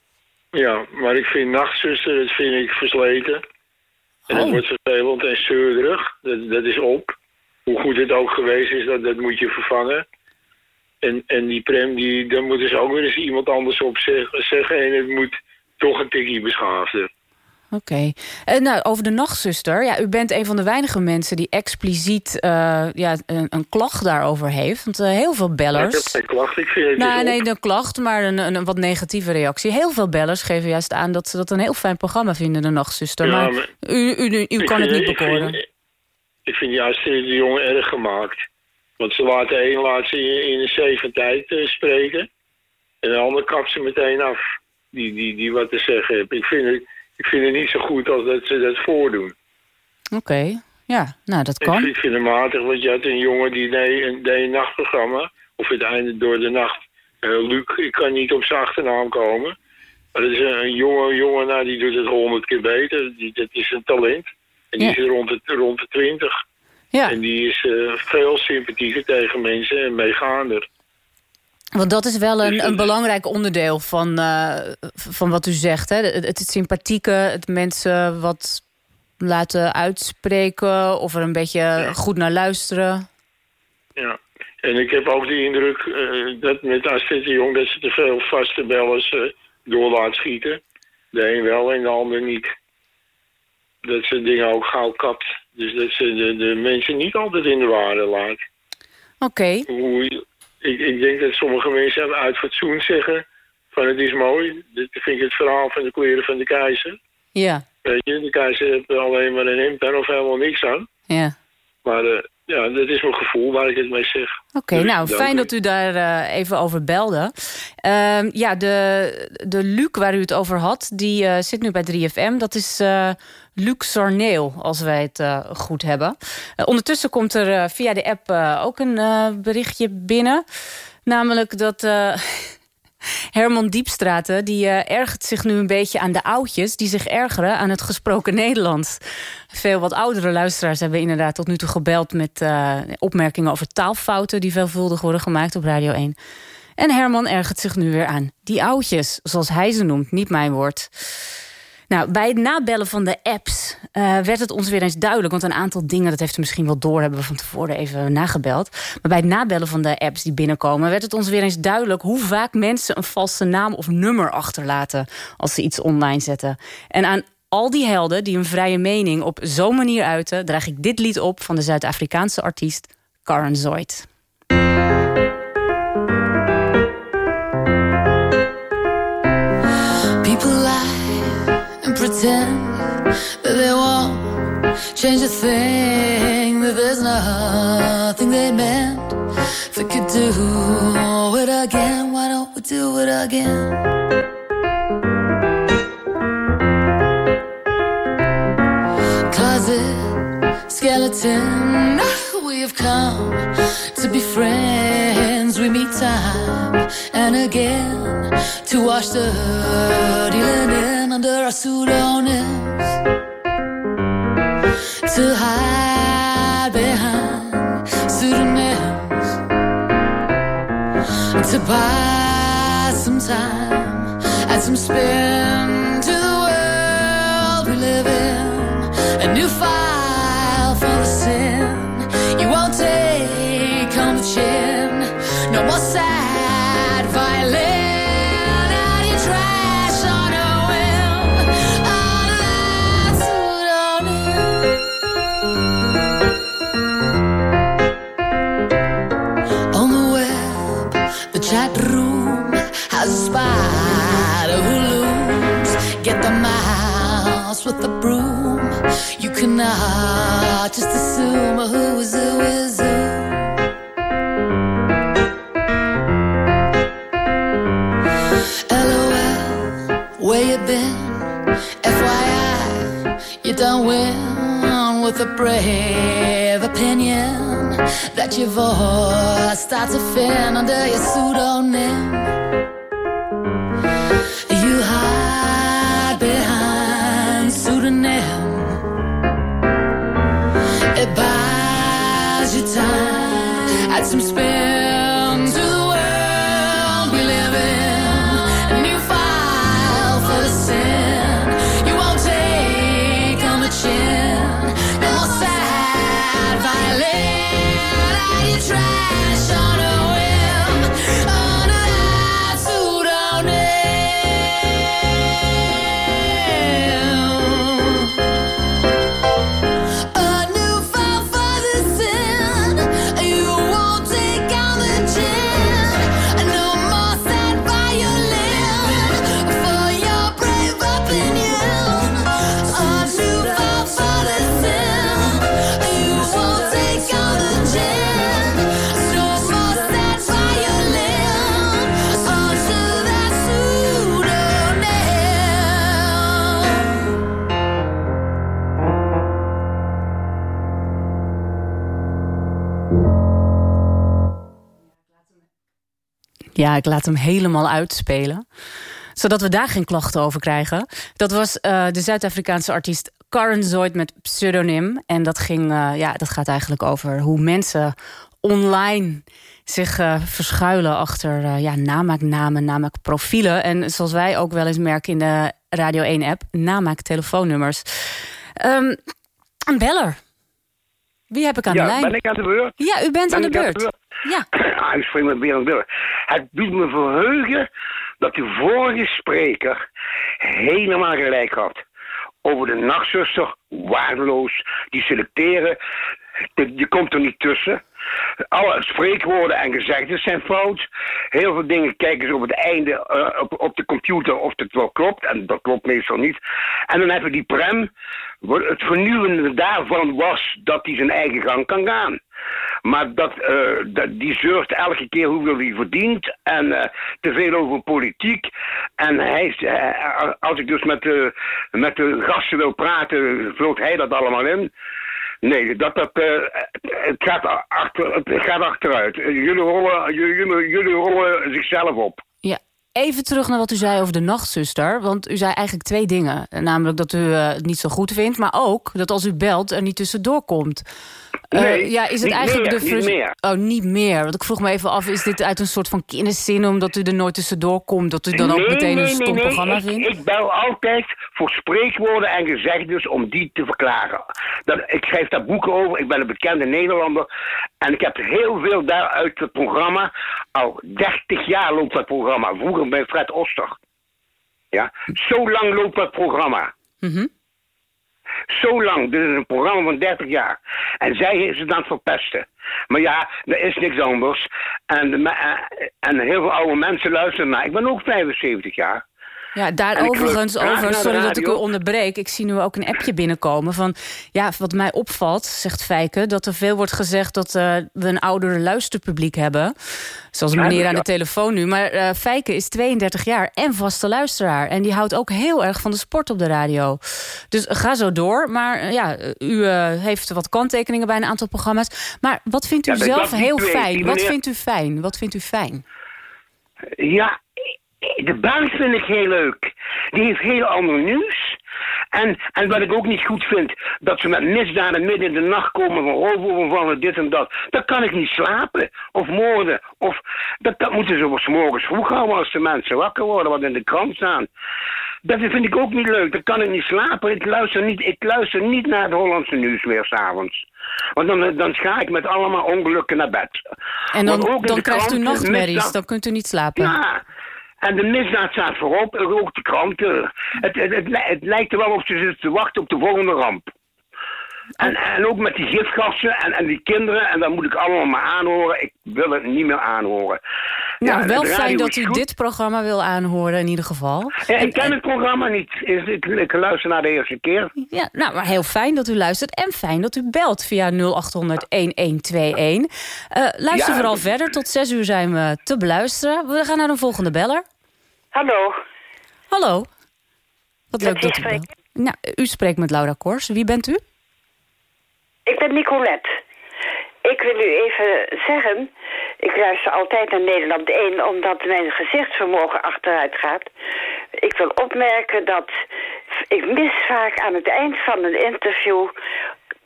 Ja, maar ik vind Nachtzuster, dat vind ik versleten. En het Oh. wordt vervelend en zeurderig. Dat, dat is op. Hoe goed het ook geweest is, dat, dat moet je vervangen. En, en die prem, die, daar moeten ze ook weer eens iemand anders op zeg- zeggen. En het moet toch een tikkie beschaafder. Oké. En nou, over de nachtzuster. Ja, u bent een van de weinige mensen die expliciet eh, ja, een, een klacht daarover heeft. Want eh, heel veel Maar ik heb bellers... geen klacht, ik Nou, nee, een klacht, maar een, een, een wat negatieve reactie. Heel veel bellers geven juist aan dat ze dat een heel fijn programma vinden, de nachtzuster. Ja, maar maar- u, u, u, kan het niet ik bekoren. vind- Ik vind juist de jongen erg gemaakt. Want ze laten één laat ze in, in een zeven tijd eh, spreken. En de ander kapt ze meteen af. Die, die, die wat te zeggen heeft. Ik vind, het, ik vind het niet zo goed als dat ze dat voordoen. Oké, ja, nou dat kan. ik vind het matig, want je had een jongen die deed een, deed een nachtprogramma. Of het einde door de nacht. Eh, Luc, ik kan niet op zijn achternaam komen. Maar dat is een, een jonge jongen, nou, die doet het honderd keer beter. Die, dat is een talent. En die Ja. is rond de, rond de twintig. Ja, En die is eh, veel sympathieker tegen mensen en meegaander. Want dat is wel een, een belangrijk onderdeel van, eh, van wat u zegt. Hè? Het, het sympathieke, het mensen wat laten uitspreken... of er een beetje goed naar luisteren. Ja. En ik heb ook de indruk eh, dat met Astrid de Jong... dat ze te veel vaste bellers eh, door laat schieten. De een wel en de ander niet. Dat ze dingen ook gauw kapt. Dus dat ze de, de mensen niet altijd in de waarde laat. Oké. Hoe, ik, ik denk dat sommige mensen uit fatsoen zeggen van het is mooi. Dit vind ik het verhaal van de kleren van de keizer. Ja, Weet je, de keizer heeft alleen maar een hemd aan of helemaal niks aan. ja. Maar eh, ja, dat is mijn gevoel waar ik het mee zeg. Oké, Dus nou, fijn dat u daar eh, even over belde. Ehm, ja, de, de Luc waar u het over had, die eh, zit nu bij 3FM. Dat is eh Luc Sarneel, als wij het goed hebben. Ondertussen komt er via de app ook een berichtje binnen. Namelijk dat... Herman Diepstraten die eh, ergert zich nu een beetje aan de oudjes... die zich ergeren aan het gesproken Nederlands. Veel wat oudere luisteraars hebben inderdaad tot nu toe gebeld... met eh, opmerkingen over taalfouten die veelvuldig worden gemaakt op Radio 1. En Herman ergert zich nu weer aan die oudjes, zoals hij ze noemt, niet mijn woord. Nou, bij het nabellen van de apps eh, werd het ons weer eens duidelijk. Want een aantal dingen, dat heeft u misschien wel door, hebben we van tevoren even nagebeld. Maar bij het nabellen van de apps die binnenkomen, werd het ons weer eens duidelijk hoe vaak mensen een valse naam of nummer achterlaten als ze iets online zetten. En aan al die helden die een vrije mening op zo'n manier uiten, draag ik dit lied op van de Zuid-Afrikaanse artiest Karen Zoid. Pretend that they won't change a thing, that there's nothing they meant. If we could do it again, why don't we do it again? Closet skeleton, we have come to be friends. We meet time and again to wash the dirty linen under our pseudonyms. To hide behind pseudonyms. To buy some time and some spin to the world we live in. A new file for the sin you won't take on the chin. No more sad violin You cannot just assume who is who is who. LOL, where you been? FYI, you don't win with a brave opinion that your voice starts to fin under your pseudonym. some space. Ja, ik laat hem helemaal uitspelen. Zodat we daar geen klachten over krijgen. Dat was eh, de Zuid-Afrikaanse artiest Karen Zoid met pseudoniem. En dat, ging, eh, ja, dat gaat eigenlijk over hoe mensen online zich eh, verschuilen achter eh, ja, namaaknamen, namaakprofielen. En zoals wij ook wel eens merken in de Radio 1-app, namaaktelefoonnummers. Ehm een beller. Wie heb ik aan ja, de lijn? ben ik aan de beurt? Ja, u bent Ben aan de beurt. Ja. Ik spreek met Berend Biller. Het doet me verheugen dat de vorige spreker helemaal gelijk had. over de nachtzuster, waardeloos. Die selecteren, je, je komt er niet tussen. Alle spreekwoorden en gezegden zijn fout. Heel veel dingen kijken ze op het einde eh, op, op de computer of het wel klopt. En dat klopt meestal niet. En dan hebben we die prem. Het vernieuwende daarvan was dat hij zijn eigen gang kan gaan. Maar dat, eh, dat, die zeurt elke keer hoeveel hij verdient. En eh, te veel over politiek. En hij, eh, als ik dus met de, met de gasten wil praten, vult hij dat allemaal in. Nee, dat, dat, het, gaat achter, het gaat achteruit. Jullie rollen, jullie, jullie rollen zichzelf op. Ja, even terug naar wat u zei over de nachtzuster. Want u zei eigenlijk twee dingen. Namelijk dat u het niet zo goed vindt, maar ook dat als u belt er niet tussendoor komt. Eh, Nee, ja, is het niet eigenlijk meer, de niet meer. Oh, niet meer. Want ik vroeg me even af, is dit uit een soort van kinderzin omdat u er nooit tussendoor komt, dat u dan ook meteen een stom nee, programma ik, vindt? Ik bel altijd voor spreekwoorden en gezegdes om die te verklaren. Dat, ik schrijf daar boeken over, ik ben een bekende Nederlander. En ik heb heel veel daaruit het programma. Al 30 jaar loopt dat programma. Vroeger bij Fred Oster. Ja, zo lang loopt dat programma. Mhm. Zo lang. Dit is een programma van 30 jaar. En zij het aan het verpesten. Maar ja, er is niks anders. En, eh, en heel veel oude mensen luisteren naar. Ik ben ook 75 jaar. Ja, daar overigens over, sorry dat ik u onderbreek. Ik zie nu ook een appje binnenkomen van... ja, wat mij opvalt, zegt Fijke... dat er veel wordt gezegd dat eh, we een oudere luisterpubliek hebben. Zoals meneer aan de telefoon nu. Maar eh Fijke is 32 jaar en vaste luisteraar. En die houdt ook heel erg van de sport op de radio. Dus ga zo door. Maar eh, ja, u heeft wat kanttekeningen bij een aantal programma's. Maar wat vindt u Ja, zelf heel fijn? Wat vindt u fijn? Wat vindt u fijn? Ja, de baas vind ik heel leuk. Die heeft heel ander nieuws. En, en wat ik ook niet goed vind, dat ze met misdaden midden in de nacht komen van roofovervallen, dit en dat. Dan kan ik niet slapen. Of moorden. Of, dat, dat moeten ze s morgens vroeg houden als de mensen wakker worden, wat in de krant staan. Dat vind ik ook niet leuk. Dan kan ik niet slapen. Ik luister niet, ik luister niet naar het Hollandse nieuws meer s'avonds. Want dan, dan ga ik met allemaal ongelukken naar bed. En dan, dan krijgt u nachtmerries, dan kunt u niet slapen. ja, en de misdaad staat voorop, ook de kranten. Het, het, het, li- het lijkt er wel of ze zitten te wachten op de volgende ramp. En, en ook met die gifgassen en, en die kinderen, en dat moet ik allemaal maar aanhoren. Ik wil het niet meer aanhoren. Nou, Ja, wel fijn dat u goed. dit programma wil aanhoren in ieder geval. Ja, ik ken het programma niet. Is- Ik, ik luister naar de eerste keer. Ja, nou, maar heel fijn dat u luistert en fijn dat u belt via 0800 1121. Eh, luister Ja, vooral verder. Tot zes uur zijn we te beluisteren. We gaan naar een volgende beller. Hallo. Hallo. Wat leuk dat u belt. Nou, u spreekt met Laura Kors. Wie bent u? Ik ben Nicolette. Ik wil u even zeggen, ik luister altijd naar Nederland 1 omdat mijn gezichtsvermogen achteruit gaat. Ik wil opmerken dat ik mis vaak aan het eind van een interview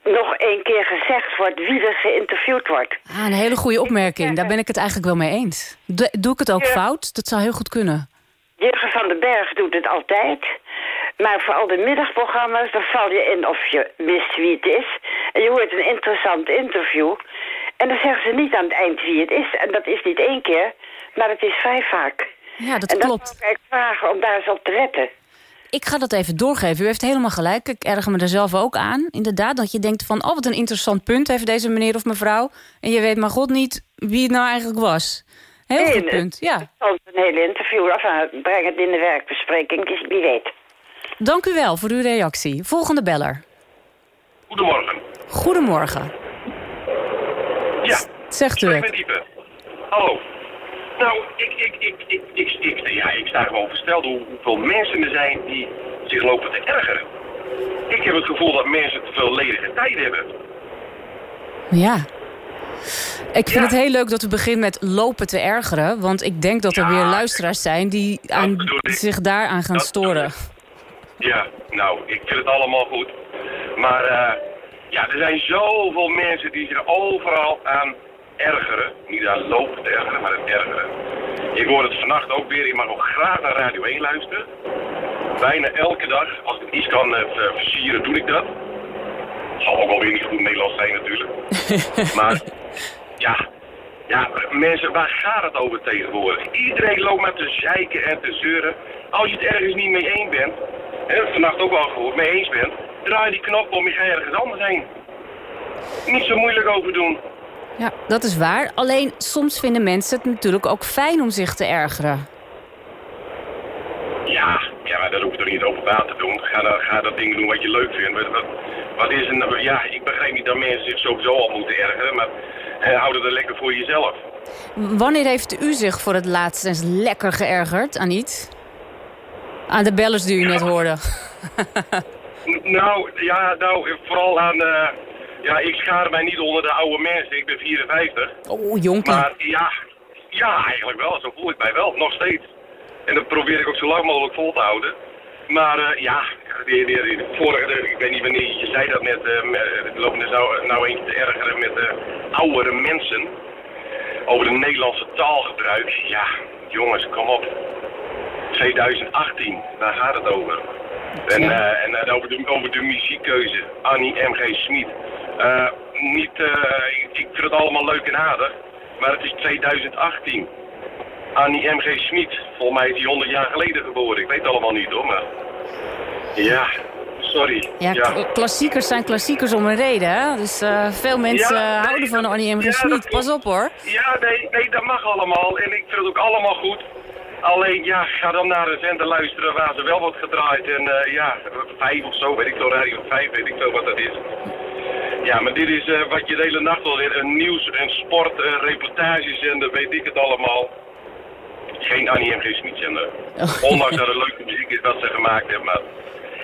nog een keer gezegd wordt wie er geïnterviewd wordt. Ah, een hele goede opmerking. Daar ben ik het eigenlijk wel mee eens. Do- doe ik het ook Ja. fout? Dat zou heel goed kunnen. Jurgen van den Berg doet het altijd. Maar voor al de middagprogramma's, dan val je in of je wist wie het is. En je hoort een interessant interview. En dan zeggen ze niet aan het eind wie het is. En dat is niet één keer, maar het is vrij vaak. Ja, dat en dat klopt. zou ik vragen om daar eens op te letten. Ik ga dat even doorgeven. U heeft helemaal gelijk. Ik erger me er zelf ook aan. Inderdaad, dat je denkt van... oh, wat een interessant punt heeft deze meneer of mevrouw. En je weet maar god niet wie het nou eigenlijk was. Heel goed punt, ja. Een hele interview, of uh, breng het in de werkbespreking, wie weet. Dank u wel voor uw reactie. Volgende beller. Goedemorgen. Goedemorgen. Ja, Zegt u het. Hallo. Nou, ik, ik, ik, ik, ik, ik, ja, ik sta gewoon versteld hoe, hoeveel mensen er zijn die zich lopen te ergeren. Ik heb het gevoel dat mensen te veel ledige tijd hebben. Ja. Ik vind het heel leuk dat u begint met lopen te ergeren. Want ik denk dat er weer luisteraars zijn die aan, zich daaraan gaan storen. Ja, nou, ik vind het allemaal goed. Maar eh, ja, er zijn zoveel mensen die zich overal aan ergeren. Niet aan lopen te ergeren, maar aan ergeren. Ik hoor het vannacht ook weer. Ik mag ook graag naar Radio 1 luisteren. Bijna elke dag. Als ik iets kan eh, ver- versieren, doe ik dat. Zal ook alweer niet goed Nederlands zijn natuurlijk. maar ja, ja, mensen, waar gaat het over tegenwoordig? Iedereen loopt maar te zeiken en te zeuren. Als je het ergens niet mee eens bent, en vannacht ook al gehoord, mee eens bent, draai die knop om, je ergens anders heen. Niet zo moeilijk over doen. Ja, dat is waar. Alleen soms vinden mensen het natuurlijk ook fijn om zich te ergeren. Ja, ja, maar daar hoef je toch niet over na te doen. Ga, dan, ga dat ding doen wat je leuk vindt. Wat, is een, ja, ik begrijp niet dat mensen zich sowieso al moeten ergeren, maar eh, hou het er lekker voor jezelf. Wanneer heeft u zich voor het laatst eens lekker geërgerd aan iets? Aan de bellers die u net hoorde. Nou, ja, nou, vooral aan, eh, ja, ik schaar mij niet onder de oude mensen. Ik ben 54. Oh, jonkie. Maar ja, ja, eigenlijk wel. Zo voel ik mij wel, nog steeds. En dat probeer ik ook zo lang mogelijk vol te houden. Maar eh, ja, de, de, vorige, ik weet niet wanneer je zei dat net, eh, me- het loopt er nou, nou eentje te ergeren met de oudere mensen. Over de Nederlandse taalgebruik. Ja, jongens, kom op. 2018, daar gaat het over. En, eh, en eh, over, de, over de muziekkeuze, Annie M.G. Smit. Eh, niet, eh, ik, ik vind het allemaal leuk en aardig, maar het is 2018. Annie M.G. Smit, volgens mij is die 100 jaar geleden geboren. Ik weet het allemaal niet hoor, maar... Ja, sorry. Ja, klassiekers zijn klassiekers om een reden, hè? Dus eh, veel mensen Ja, eh, nee, houden van Annie M. G. ja, Smit. Pas op, hoor. Ja, nee, nee, dat mag allemaal. En ik vind het ook allemaal goed. Alleen, ja, ga dan naar een zender luisteren waar ze wel wordt gedraaid. En eh, ja, vijf of zo, weet ik veel, radio vijf, weet ik veel wat dat is. Ja, maar dit is wat je de hele nacht al weer, een nieuws, een sport, een reportagezender, weet ik het allemaal. Geen Annie M.G. Smit zender. Ondanks dat het leuke muziek is wat ze gemaakt hebben. Maar...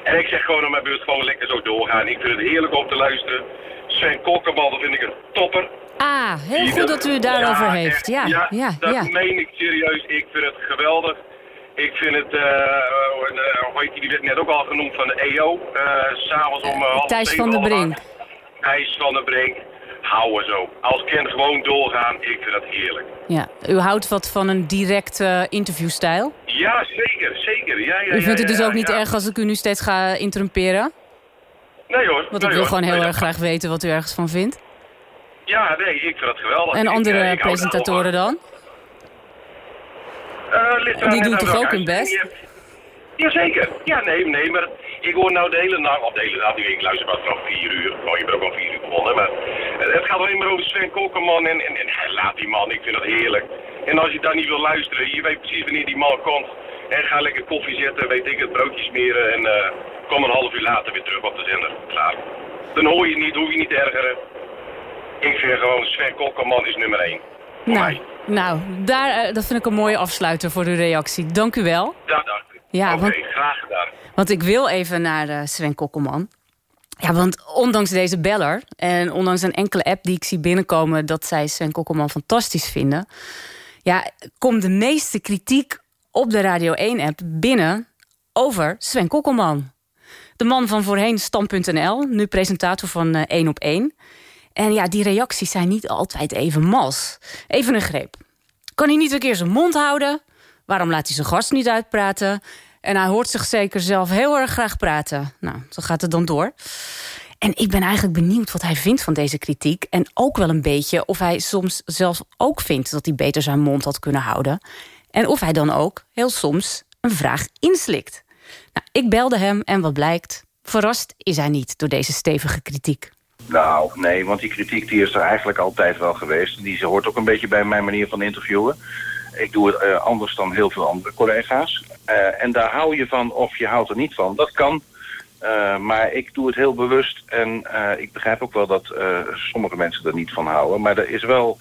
En ik zeg gewoon aan mijn beurt gewoon lekker zo doorgaan. Ik vind het heerlijk om te luisteren. Sven Kokkerman, dat vind ik een topper. Ah, heel goed dat u het daarover Ja, heeft. Ja, ja, ja. dat meen ik serieus. Ik vind het geweldig. Ik vind het, eh eh, hoe heet die, die werd net ook al genoemd van de EO. eh S'avonds om half Thijs van der. Brink. Thijs van der Brink. Houden zo. Als kind gewoon doorgaan. Ik vind dat heerlijk. Ja, u houdt wat van een directe interviewstijl. Ja, zeker. Zeker. Ja, ja, U vindt ja, het dus ook niet erg als ik u nu steeds ga interrumperen? Nee hoor. Want nee, ik wil gewoon heel Nee, erg graag weten wat u ergens van vindt. Ja, nee, ik vind dat geweldig. En andere eh, ik presentatoren dan? Eh, Die doen toch ook hun best? Jazeker. Ja, nee, nee, maar ik hoor nou de hele nacht, of de hele nacht, ik luister pas vanaf vier uur. Oh, je bent ook al vier uur begonnen, maar het gaat alleen maar over Sven Kokkerman en, en, en hij laat die man, ik vind dat heerlijk. En als je daar niet wil luisteren, je weet precies wanneer die man komt. En ga lekker koffie zetten, weet ik het, broodjes smeren en eh, kom een half uur later weer terug op de zender. Klaar. Dan hoor je het niet, hoef je niet te ergeren. Ik vind gewoon Sven Kokkerman is nummer één. Nou, nou daar, eh, dat vind ik een mooie afsluiter voor uw reactie. Dank u wel. Dat dacht ik. Ja, Oké, want- graag gedaan. Want ik wil even naar eh, Sven Kokkelman. Ja, want ondanks deze beller en ondanks een enkele app die ik zie binnenkomen... dat zij Sven Kokkelman fantastisch vinden... ja, komt de meeste kritiek op de Radio 1-app binnen over Sven Kokkelman. De man van voorheen Stam.nl, nu presentator van eh 1 op 1. En ja, die reacties zijn niet altijd even mas. Even een greep. Kan hij niet een keer zijn mond houden? Waarom laat hij zijn gast niet uitpraten? En hij hoort zich zeker zelf heel erg graag praten. Nou, zo gaat het dan door. En ik ben eigenlijk benieuwd wat hij vindt van deze kritiek. En ook wel een beetje of hij soms zelf ook vindt... dat hij beter zijn mond had kunnen houden. En of hij dan ook, heel soms, een vraag inslikt. Nou, ik belde hem en wat blijkt... verrast is hij niet door deze stevige kritiek. Nou, nee, want die kritiek die is er eigenlijk altijd wel geweest. Die hoort ook een beetje bij mijn manier van interviewen. Ik doe het eh, anders dan heel veel andere collega's. Eh, en daar hou je van of je houdt er niet van. Dat kan. Eh, maar ik doe het heel bewust. En ik begrijp ook wel dat sommige mensen er niet van houden. Maar er is wel...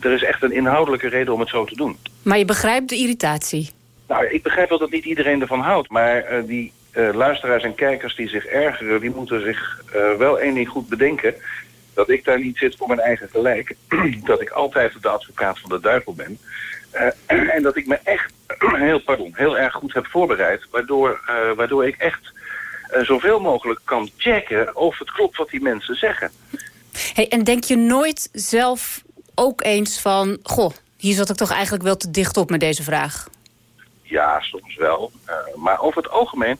er is echt een inhoudelijke reden om het zo te doen. Maar je begrijpt de irritatie. Nou, ik begrijp wel dat niet iedereen ervan houdt. Maar die luisteraars en kijkers die zich ergeren... die moeten zich wel één ding goed bedenken. Dat ik daar niet zit voor mijn eigen gelijk. dat ik altijd de advocaat van de duivel ben. Eh, en dat ik me echt heel, pardon, heel erg goed heb voorbereid. Waardoor, eh, waardoor ik echt eh, zoveel mogelijk kan checken... of het klopt wat die mensen zeggen. Hey, en denk je nooit zelf ook eens van... goh, hier zat ik toch eigenlijk wel te dicht op met deze vraag? Ja, soms wel. Maar over het algemeen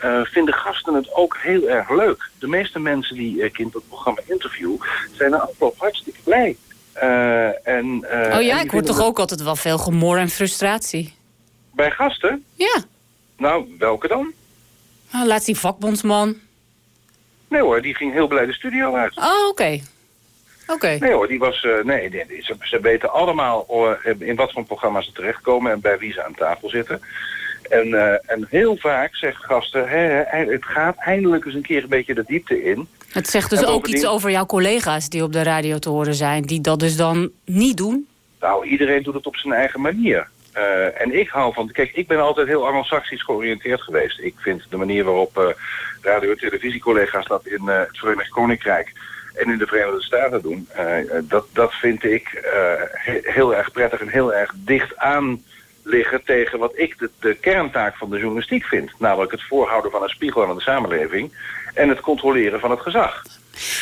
eh, vinden gasten het ook heel erg leuk. De meeste mensen die ik in het programma interview... zijn na afloop hartstikke blij. Eh, en, eh, oh ja, ik hoor toch het- ook altijd wel veel gemor en frustratie. Bij gasten? Ja. Nou, welke dan? Nou, laat die vakbondsman. Nee hoor, die ging heel blij de studio uit. Oh, oké. Oké. Nee hoor, die was... eh, nee, ze, ze weten allemaal eh, in wat voor programma's ze terechtkomen... en bij wie ze aan tafel zitten. En, eh, en heel vaak zeggen gasten... Hè, het gaat eindelijk eens een keer een beetje de diepte in. Het zegt dus ook iets over jouw collega's die op de radio te horen zijn... die dat dus dan niet doen. Nou, iedereen doet het op zijn eigen manier. Eh, en ik hou van... Kijk, ik ben altijd heel anglo-saxisch georiënteerd geweest. Ik vind de manier waarop eh, radio- en televisiecollega's dat in eh, het Verenigd Koninkrijk en in de Verenigde Staten doen, eh, eh, dat, dat vind ik eh, he- heel erg prettig en heel erg dicht aan liggen tegen wat ik de, de kerntaak van de journalistiek vind. Namelijk het voorhouden van een spiegel aan de samenleving en het controleren van het gezag.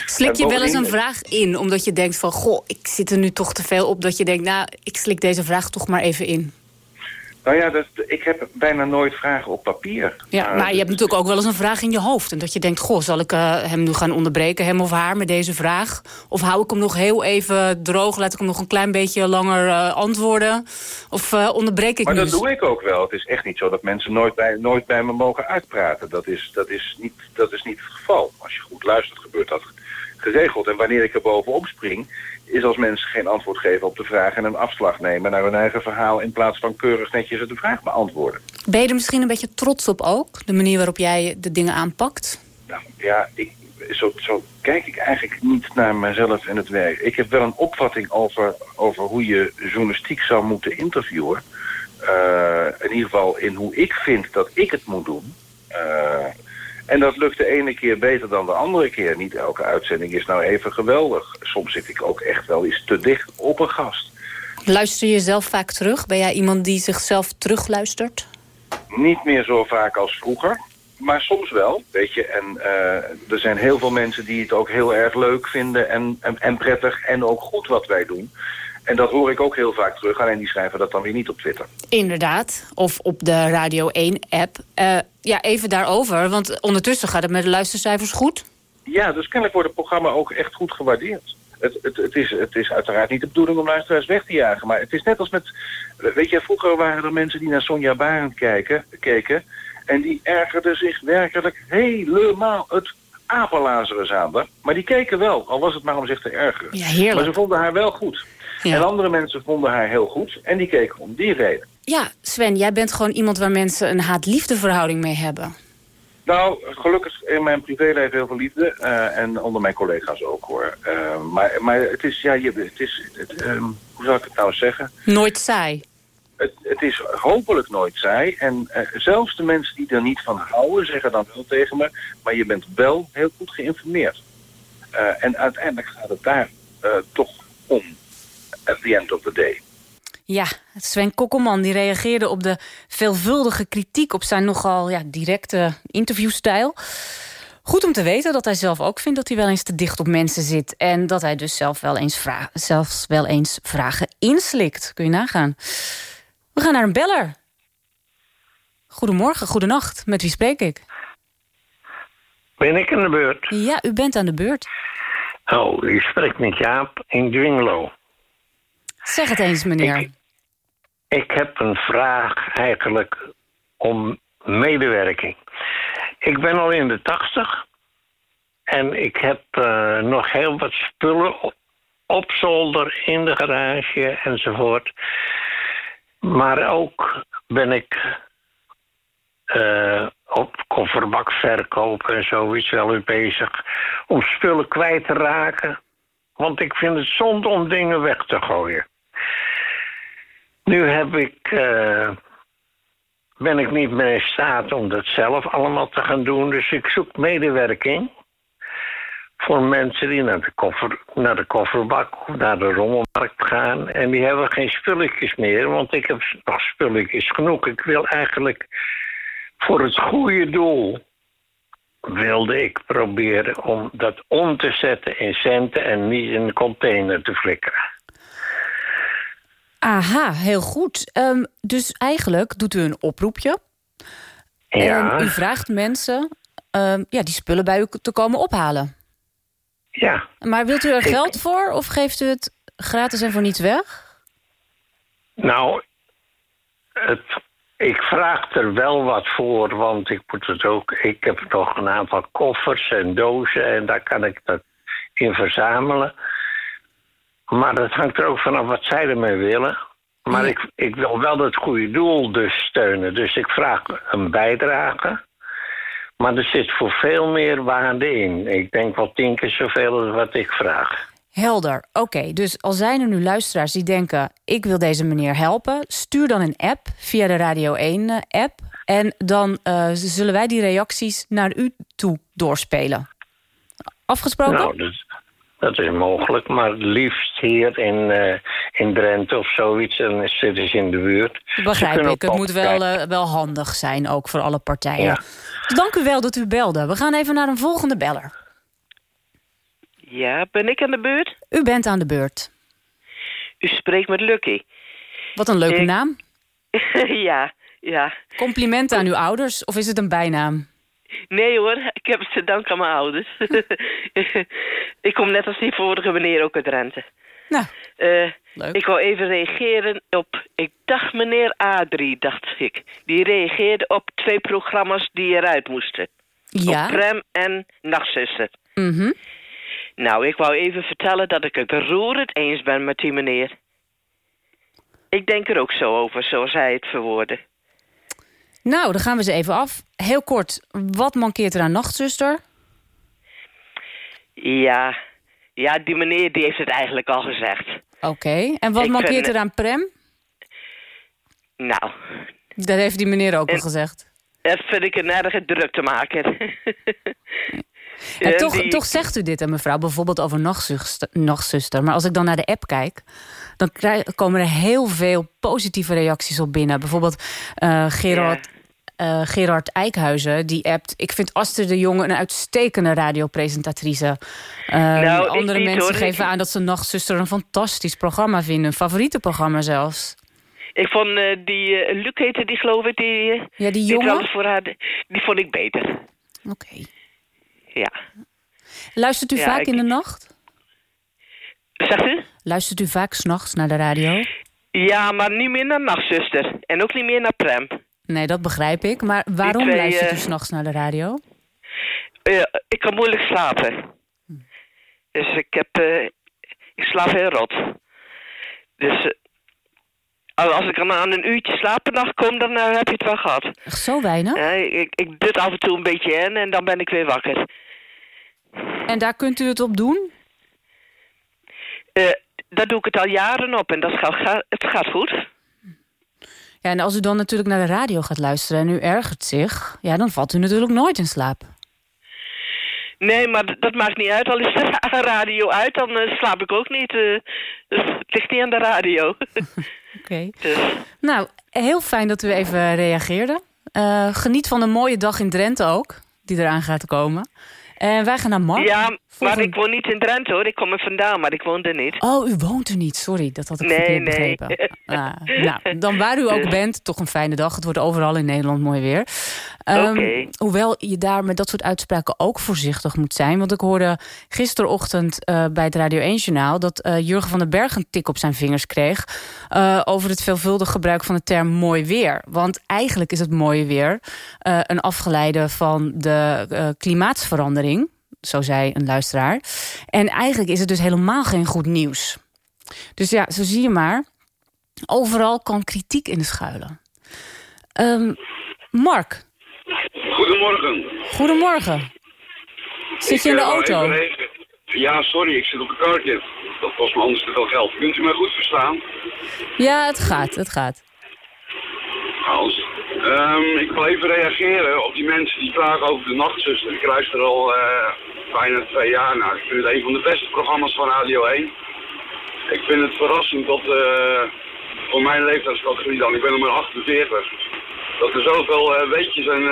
Slik je wel eens een vraag in, omdat je denkt van... goh, ik zit er nu toch te veel op, dat je denkt... nou, ik slik deze vraag toch maar even in. Nou ja, dat, ik heb bijna nooit vragen op papier. Ja, Eh, maar je hebt natuurlijk ook wel eens een vraag in je hoofd. En dat je denkt, goh, zal ik eh, hem nu gaan onderbreken, hem of haar, met deze vraag? Of hou ik hem nog heel even droog, laat ik hem nog een klein beetje langer eh, antwoorden? Of eh, onderbreek ik Maar dat doe ik ook wel. Het is echt niet zo dat mensen nooit bij, nooit bij me mogen uitpraten. Dat is, dat, is niet, dat is niet het geval. Als je goed luistert, gebeurt dat geregeld. En wanneer ik er bovenop spring, is als mensen geen antwoord geven op de vraag... en een afslag nemen naar hun eigen verhaal... in plaats van keurig netjes de vraag beantwoorden. Ben je er misschien een beetje trots op ook? De manier waarop jij de dingen aanpakt? Nou ja, ik, zo, zo kijk ik eigenlijk niet naar mezelf en het werk. Ik heb wel een opvatting over, over hoe je journalistiek zou moeten interviewen. Eh, in ieder geval in hoe ik vind dat ik het moet doen. Eh, en dat lukt de ene keer beter dan de andere keer. Niet elke uitzending is nou even geweldig. Soms zit ik ook echt wel eens te dicht op een gast. Luister je jezelf vaak terug? Ben jij iemand die zichzelf terugluistert? Niet meer zo vaak als vroeger. Maar soms wel, weet je. En eh, er zijn heel veel mensen die het ook heel erg leuk vinden en, en, en prettig en ook goed wat wij doen. En dat hoor ik ook heel vaak terug, alleen die schrijven dat dan weer niet op Twitter. Inderdaad. Of op de Radio 1-app. Ja, even daarover, want ondertussen gaat het met de luistercijfers goed. Ja, dus kennelijk wordt het programma ook echt goed gewaardeerd. Het, het, het, is, het is uiteraard niet de bedoeling om luisteraars weg te jagen. Maar het is net als met... Weet je, vroeger waren er mensen die naar Sonja Barend kijken, keken... en die ergerden zich werkelijk helemaal het apenlazerus aan. haar. Maar die keken wel, al was het maar om zich te ergeren. Ja. Maar ze vonden haar wel goed. En andere mensen vonden haar heel goed en die keken om die reden. Ja, Sven, jij bent gewoon iemand waar mensen een haat-liefde verhouding mee hebben. Nou, gelukkig in mijn privéleven heel veel liefde. eh, en onder mijn collega's ook hoor. Eh, maar, maar het is, ja, je, het is, het, ehm, hoe zou ik het nou zeggen? Nooit saai. Het, het is hopelijk nooit saai. En eh, zelfs de mensen die er niet van houden, zeggen dan wel tegen me... maar je bent wel heel goed geïnformeerd. En uiteindelijk gaat het daar toch om. At the end of the day. Ja, Sven Kokkelman die reageerde op de veelvuldige kritiek... op zijn nogal ja, directe interviewstijl. Goed om te weten dat hij zelf ook vindt dat hij wel eens te dicht op mensen zit. En dat hij dus zelf wel eens, zelfs wel eens vragen inslikt. Kun je nagaan. We gaan naar een beller. Goedemorgen, goedenacht. Met wie spreek ik? Ben ik aan de beurt? Ja, u bent aan de beurt. Oh, u spreekt met Jaap in Dwingelo. Zeg het eens, meneer. Ik heb een vraag eigenlijk om medewerking. Ik ben al in de tachtig en ik heb eh, nog heel wat spullen op, zolder, in de garage enzovoort. Maar ook ben ik eh, op kofferbakverkoop en zoiets wel weer bezig om spullen kwijt te raken. Want ik vind het zonde om dingen weg te gooien. Nu heb ik, eh, ben ik niet meer in staat om dat zelf allemaal te gaan doen. Dus ik zoek medewerking voor mensen die naar de, koffer, naar de kofferbak of naar de rommelmarkt gaan. En die hebben geen spulletjes meer, want ik heb nog spulletjes genoeg. Ik wil eigenlijk voor het goede doel wilde ik proberen om dat om te zetten in centen en niet in een container te flikkeren. Aha, heel goed. Ehm, dus eigenlijk doet u een oproepje. Ja. En u vraagt mensen ehm, ja, die spullen bij u te komen ophalen. Ja. Maar wilt u er Ik- geld voor of geeft u het gratis en voor niets weg? Nou, het ik vraag er wel wat voor, want ik moet het ook. Ik heb nog een aantal koffers en dozen en daar kan ik dat in verzamelen. Maar dat hangt er ook vanaf wat zij ermee willen. Maar ik, ik wil wel het goede doel dus steunen. Dus ik vraag een bijdrage. Maar er zit voor veel meer waarde in. Ik denk wel tien keer zoveel als wat ik vraag. Helder. Oké, dus al zijn er nu luisteraars die denken... ik wil deze meneer helpen, stuur dan een app via de Radio 1-app... en dan eh, zullen wij die reacties naar u toe doorspelen. Afgesproken? Nou, dat, dat is mogelijk, maar liefst hier in, eh, in Drenthe of zoiets. En dan zitten ze in de buurt. Begrijp ik. Het moet wel, eh, wel handig zijn, ook voor alle partijen. Ja. Dus dank u wel dat u belde. We gaan even naar een volgende beller. Ja, ben ik aan de beurt? U bent aan de beurt. U spreekt met Lucky. Wat een leuke Ik- naam. ja, ja. Complimenten aan uw ouders, of is het een bijnaam? Nee hoor, ik heb het te danken aan mijn ouders. ik kom net als die vorige meneer ook uit Drenthe. Nou, Eh, ik wou even reageren op... Ik dacht meneer Adrie, dacht ik. Die reageerde op twee programma's die eruit moesten. Ja. Op Prem en Nachtzuster. Mhm. Nou, ik wou even vertellen dat ik het roerend eens ben met die meneer. Ik denk er ook zo over, zoals hij het verwoordde. Nou, dan gaan we ze even af. Heel kort, wat mankeert er aan Nachtzuster? Ja, ja, die meneer die heeft het eigenlijk al gezegd. Oké, en wat Ik mankeert vind- er aan Prem? Nou, Dat heeft die meneer ook al gezegd. dat vind ik een erge druk te maken. En Ja, toch, die- toch zegt u dit aan mevrouw, bijvoorbeeld over nachtzuster, nachtzuster. Maar als ik dan naar de app kijk, dan komen er heel veel positieve reacties op binnen. Bijvoorbeeld eh, Gerard, eh, Gerard Eikhuizen, die appt... ik vind Astrid de Jonge een uitstekende radiopresentatrice. Nou, ik andere mensen hoor. geven aan dat ze Nachtzuster een fantastisch programma vinden. Een favoriete programma zelfs. Ik vond eh, die, eh Luc heette die geloof ik, die... Ja, die jongen? alles voor haar, die vond ik beter. Oké. Ja. Luistert u Ja, vaak ik- in de nacht? Zegt u? Luistert u vaak s'nachts naar de radio? Ja, maar niet meer naar Nachtzuster. En ook niet meer naar Prem. Nee, dat begrijp ik. Maar waarom twee, luistert u eh, s'nachts naar de radio? Eh, ik kan moeilijk slapen. Dus ik heb... eh, ik slaap heel rot. Dus... als ik dan aan een uurtje slaap per nacht kom, dan heb je het wel gehad. Echt zo weinig? Ik, ik dut af en toe een beetje in en dan ben ik weer wakker. En daar kunt u het op doen? Daar doe ik het al jaren op en dat gaat, ga- het gaat goed. Ja, en als u dan natuurlijk naar de radio gaat luisteren en u ergert zich... ja, dan valt u natuurlijk nooit in slaap. Nee, maar dat maakt niet uit. Al is de ra- radio uit, dan eh, slaap ik ook niet. eh. dus het ligt niet aan de radio. Oké. Dus, Nou, heel fijn dat u even reageerde. Eh, geniet van een mooie dag in Drenthe ook, die eraan gaat komen. En wij gaan naar Mark. ja, maar ik woon niet in Drenthe hoor. Ik kom er vandaan, maar ik woon er niet. Oh, u woont er niet. Sorry, dat had ik Nee, verkeerd nee. begrepen. Ah, nou, dan waar u ook Dus- bent, toch een fijne dag. Het wordt overal in Nederland mooi weer. Ehm. Hoewel je daar met dat soort uitspraken ook voorzichtig moet zijn. Want ik hoorde gisterochtend eh, bij het Radio 1-journaal... dat eh, Jurgen van den Berg een tik op zijn vingers kreeg... eh, over het veelvuldig gebruik van de term mooi weer. Want eigenlijk is het mooie weer een afgeleide van de klimaatsverandering... Zo zei een luisteraar. En eigenlijk is het dus helemaal geen goed nieuws. Dus ja, zo zie je maar. Overal kan kritiek in schuilen. Ehm, Mark, Goedemorgen. goedemorgen. Zit je in de eh, auto? Ja, sorry, ik zit op een kaartje. Dat kost me anders te veel geld. Kunt u mij goed verstaan? Ja, het gaat, het gaat. Ehm, ik wil even reageren op die mensen die klagen over de nachtzuster. Ik luister al eh, bijna twee jaar naar. Ik vind het een van de beste programma's van Radio 1. Ik vind het verrassend dat, eh, voor mijn leeftijdscategorie dan, ik ben nog maar 48, dat er zoveel eh, weetjes en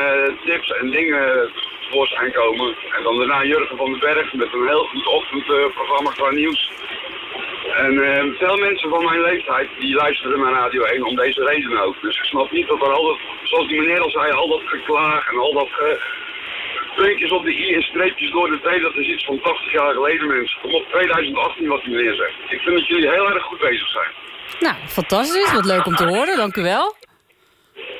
tips en dingen voorschijn komen. En dan daarna Jurgen van den Berg met een heel goed ochtendprogramma qua nieuws. En eh, veel mensen van mijn leeftijd die luisteren naar Radio 1 om deze reden ook. Dus ik snap niet dat er al dat, zoals die meneer al zei, al dat geklaag en al dat puntjes op de i en streepjes door de t, dat is iets van 80 jaar geleden mensen. Kom op 2018 wat die meneer zegt. Ik vind dat jullie heel erg goed bezig zijn. Nou, fantastisch. Wat leuk om te horen. Dank u wel.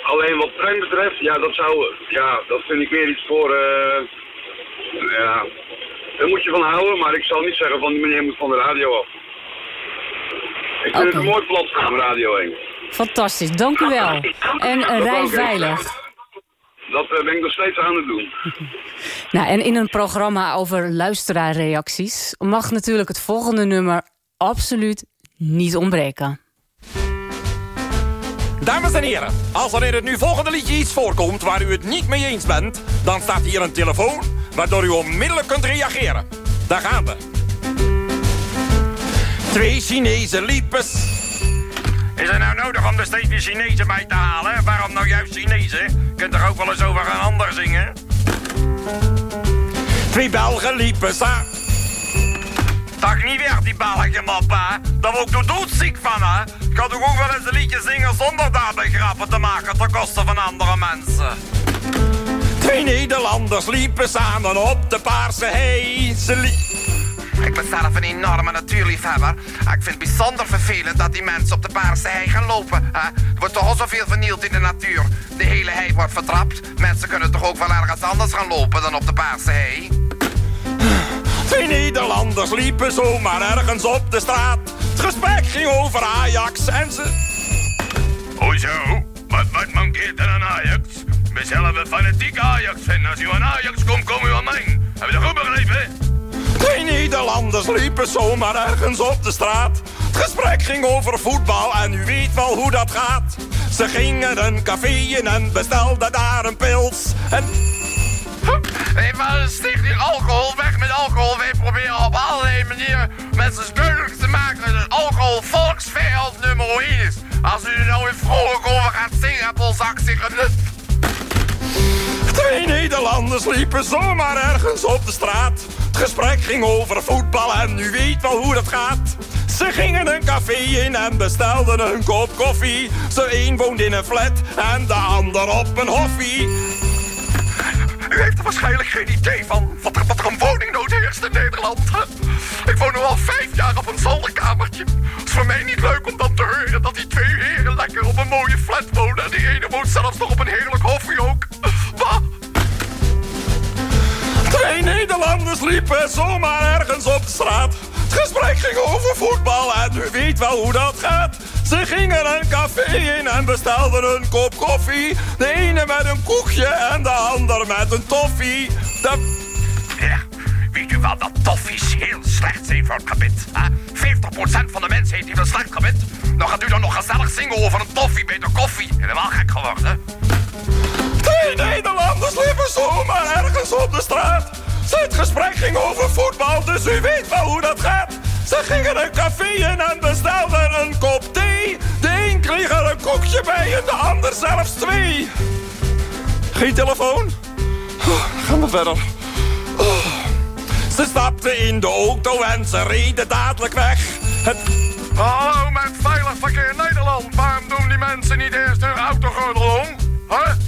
Alleen wat Frank betreft, ja, dat zou, ja, dat vind ik weer iets voor, eh, ja, daar moet je van houden, maar ik zal niet zeggen van die meneer moet van de radio af. Ik vind het een mooi platform, Radio 1. Fantastisch, dank u wel. En eh, rij veilig. Dat eh, ben ik nog steeds aan het doen. Nou, en in een programma over luisteraarreacties... mag natuurlijk het volgende nummer absoluut niet ontbreken. Dames en heren, als er in het nu volgende liedje iets voorkomt waar u het niet mee eens bent, dan staat hier een telefoon waardoor u onmiddellijk kunt reageren. Daar gaan we. Twee Chinezen liepen. Is het nou nodig om er steeds weer Chinezen bij te halen? Waarom nou juist Chinezen? Je kunt toch ook wel eens over een ander zingen? Twee Belgen liepen samen. Dag niet weg, die Belgen, mappa. Daar word ik toch doodziek van, hè? Ik kan toch ook wel eens een liedje zingen zonder daarbij grappen te maken ten koste van andere mensen. Twee Nederlanders liepen samen op de Paarse hei. Ze lie- Ik ben zelf een enorme natuurliefhebber. Ik vind het bijzonder vervelend dat die mensen op de paarse hei gaan lopen. hè. Er wordt toch al zoveel vernield in de natuur. De hele hei wordt vertrapt. Mensen kunnen toch ook wel ergens anders gaan lopen dan op de paarse hei? Twee Nederlanders liepen zomaar ergens op de straat. Het gesprek ging over Ajax en ze... Hoezo? Wat, wat mankeert er aan Ajax? Ben zelf een fanatiek Ajax-fan. Als u aan Ajax komt, kom u aan mij. Heb je dat goed begrepen? Twee Nederlanders liepen zomaar ergens op de straat. Het gesprek ging over voetbal en u weet wel hoe dat gaat. Ze gingen een café in en bestelden daar een pils. En Hey, een stichting alcohol, weg met alcohol. Wij proberen op allerlei manieren mensen duidelijk te maken dat alcohol volksvijand nummer 1 is. Als u er nou weer vrolijk over gaat zingen, heb ons actie genut. Twee Nederlanders liepen zomaar ergens op de straat. Het gesprek ging over voetbal en u weet wel hoe dat gaat. Ze gingen een café in en bestelden een kop koffie. Ze een woont in een flat en de ander op een hoffie. U heeft er waarschijnlijk geen idee van wat er, wat er een woningnood heerst in Nederland. Ik woon nu al vijf jaar op een zolderkamertje. Het is voor mij niet leuk om dan te horen dat die twee heren lekker op een mooie flat wonen. En die ene woont zelfs nog op een heerlijk hoffie ook. Twee Nederlanders liepen zomaar ergens op de straat. Het gesprek ging over voetbal en u weet wel hoe dat gaat. Ze gingen een café in en bestelden een kop koffie. De ene met een koekje en de ander met een toffee. De... Ja, weet u wel dat toffies heel slecht zijn voor het gebit? Hè? 50% van de mensen heeft een slecht gebit. Dan gaat u dan nog gezellig zingen over een toffie bij de koffie. Helemaal gek geworden. Twee Nederlanders liepen zomaar ergens op de straat. Het gesprek ging over voetbal, dus u weet wel hoe dat gaat. Ze gingen een café in en bestelden een kop thee. De een kreeg er een koekje bij en de ander zelfs twee. Geen telefoon? Oh, gaan we verder. Oh. Ze stapten in de auto en ze reden dadelijk weg. Het... Hallo met Veilig Verkeer Nederland. Waarom doen die mensen niet eerst hun autogordel om? Huh?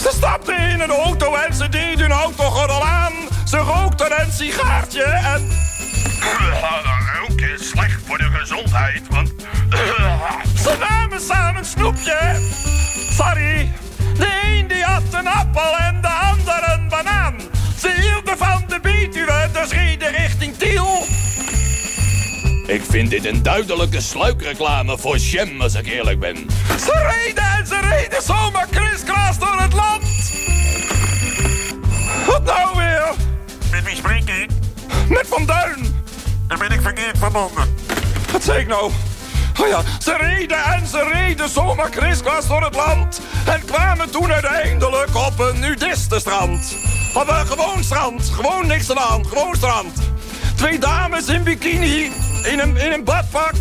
Ze stapten in een auto en ze deden hun autogordel aan. Ze rookten een sigaartje en... Roken is slecht voor de gezondheid, want... Ze namen samen een snoepje. Sorry. De een die had een appel en de ander een banaan. Ze hielden van de Betuwe, dus reden richting Tiel. Ik vind dit een duidelijke sluikreclame voor Shem, als ik eerlijk ben. Ze reden en ze reden zomaar kriskras door het land. Wat nou weer? Met wie spreek ik? Met Van Duin. Dan ben ik verkeerd verbonden. Wat zei ik nou? Oh ja, ze reden en ze reden zomaar kriskras door het land. En kwamen toen uiteindelijk op een nudistenstrand. Op een gewoon strand. Gewoon niks aan de hand. Gewoon strand. Twee dames in bikini. In een, in een badpak.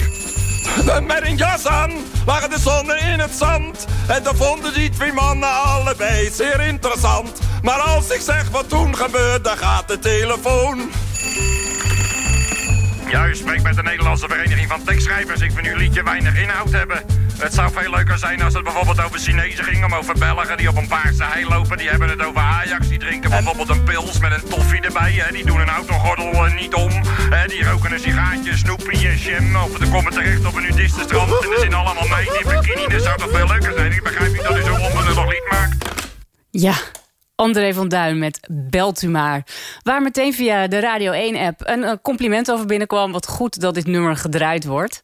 Met een jas aan. Lagen de zon in het zand. En dan vonden die twee mannen allebei zeer interessant. Maar als ik zeg wat toen gebeurde, gaat de telefoon. Ja, u spreekt met de Nederlandse Vereniging van Tekstschrijvers. Ik vind uw liedje weinig inhoud hebben. Het zou veel leuker zijn als het bijvoorbeeld over Chinezen ging... om over Belgen die op een paarse hei lopen. Die hebben het over Ajax. Die drinken bijvoorbeeld een pils met een toffie erbij. Hè. Die doen een autogordel eh, niet om. Hè. Die roken een sigaartje, snoepie en jam. Of ze komen terecht op een nudistenstrand. En er zijn allemaal meiden in bikini. Dat zou toch veel leuker zijn? Ik begrijp niet dat u zo'n onbenullig lied maakt. Ja, André van Duin met Belt u maar. Waar meteen via de Radio 1-app een eh, compliment over binnenkwam. Wat goed dat dit nummer gedraaid wordt.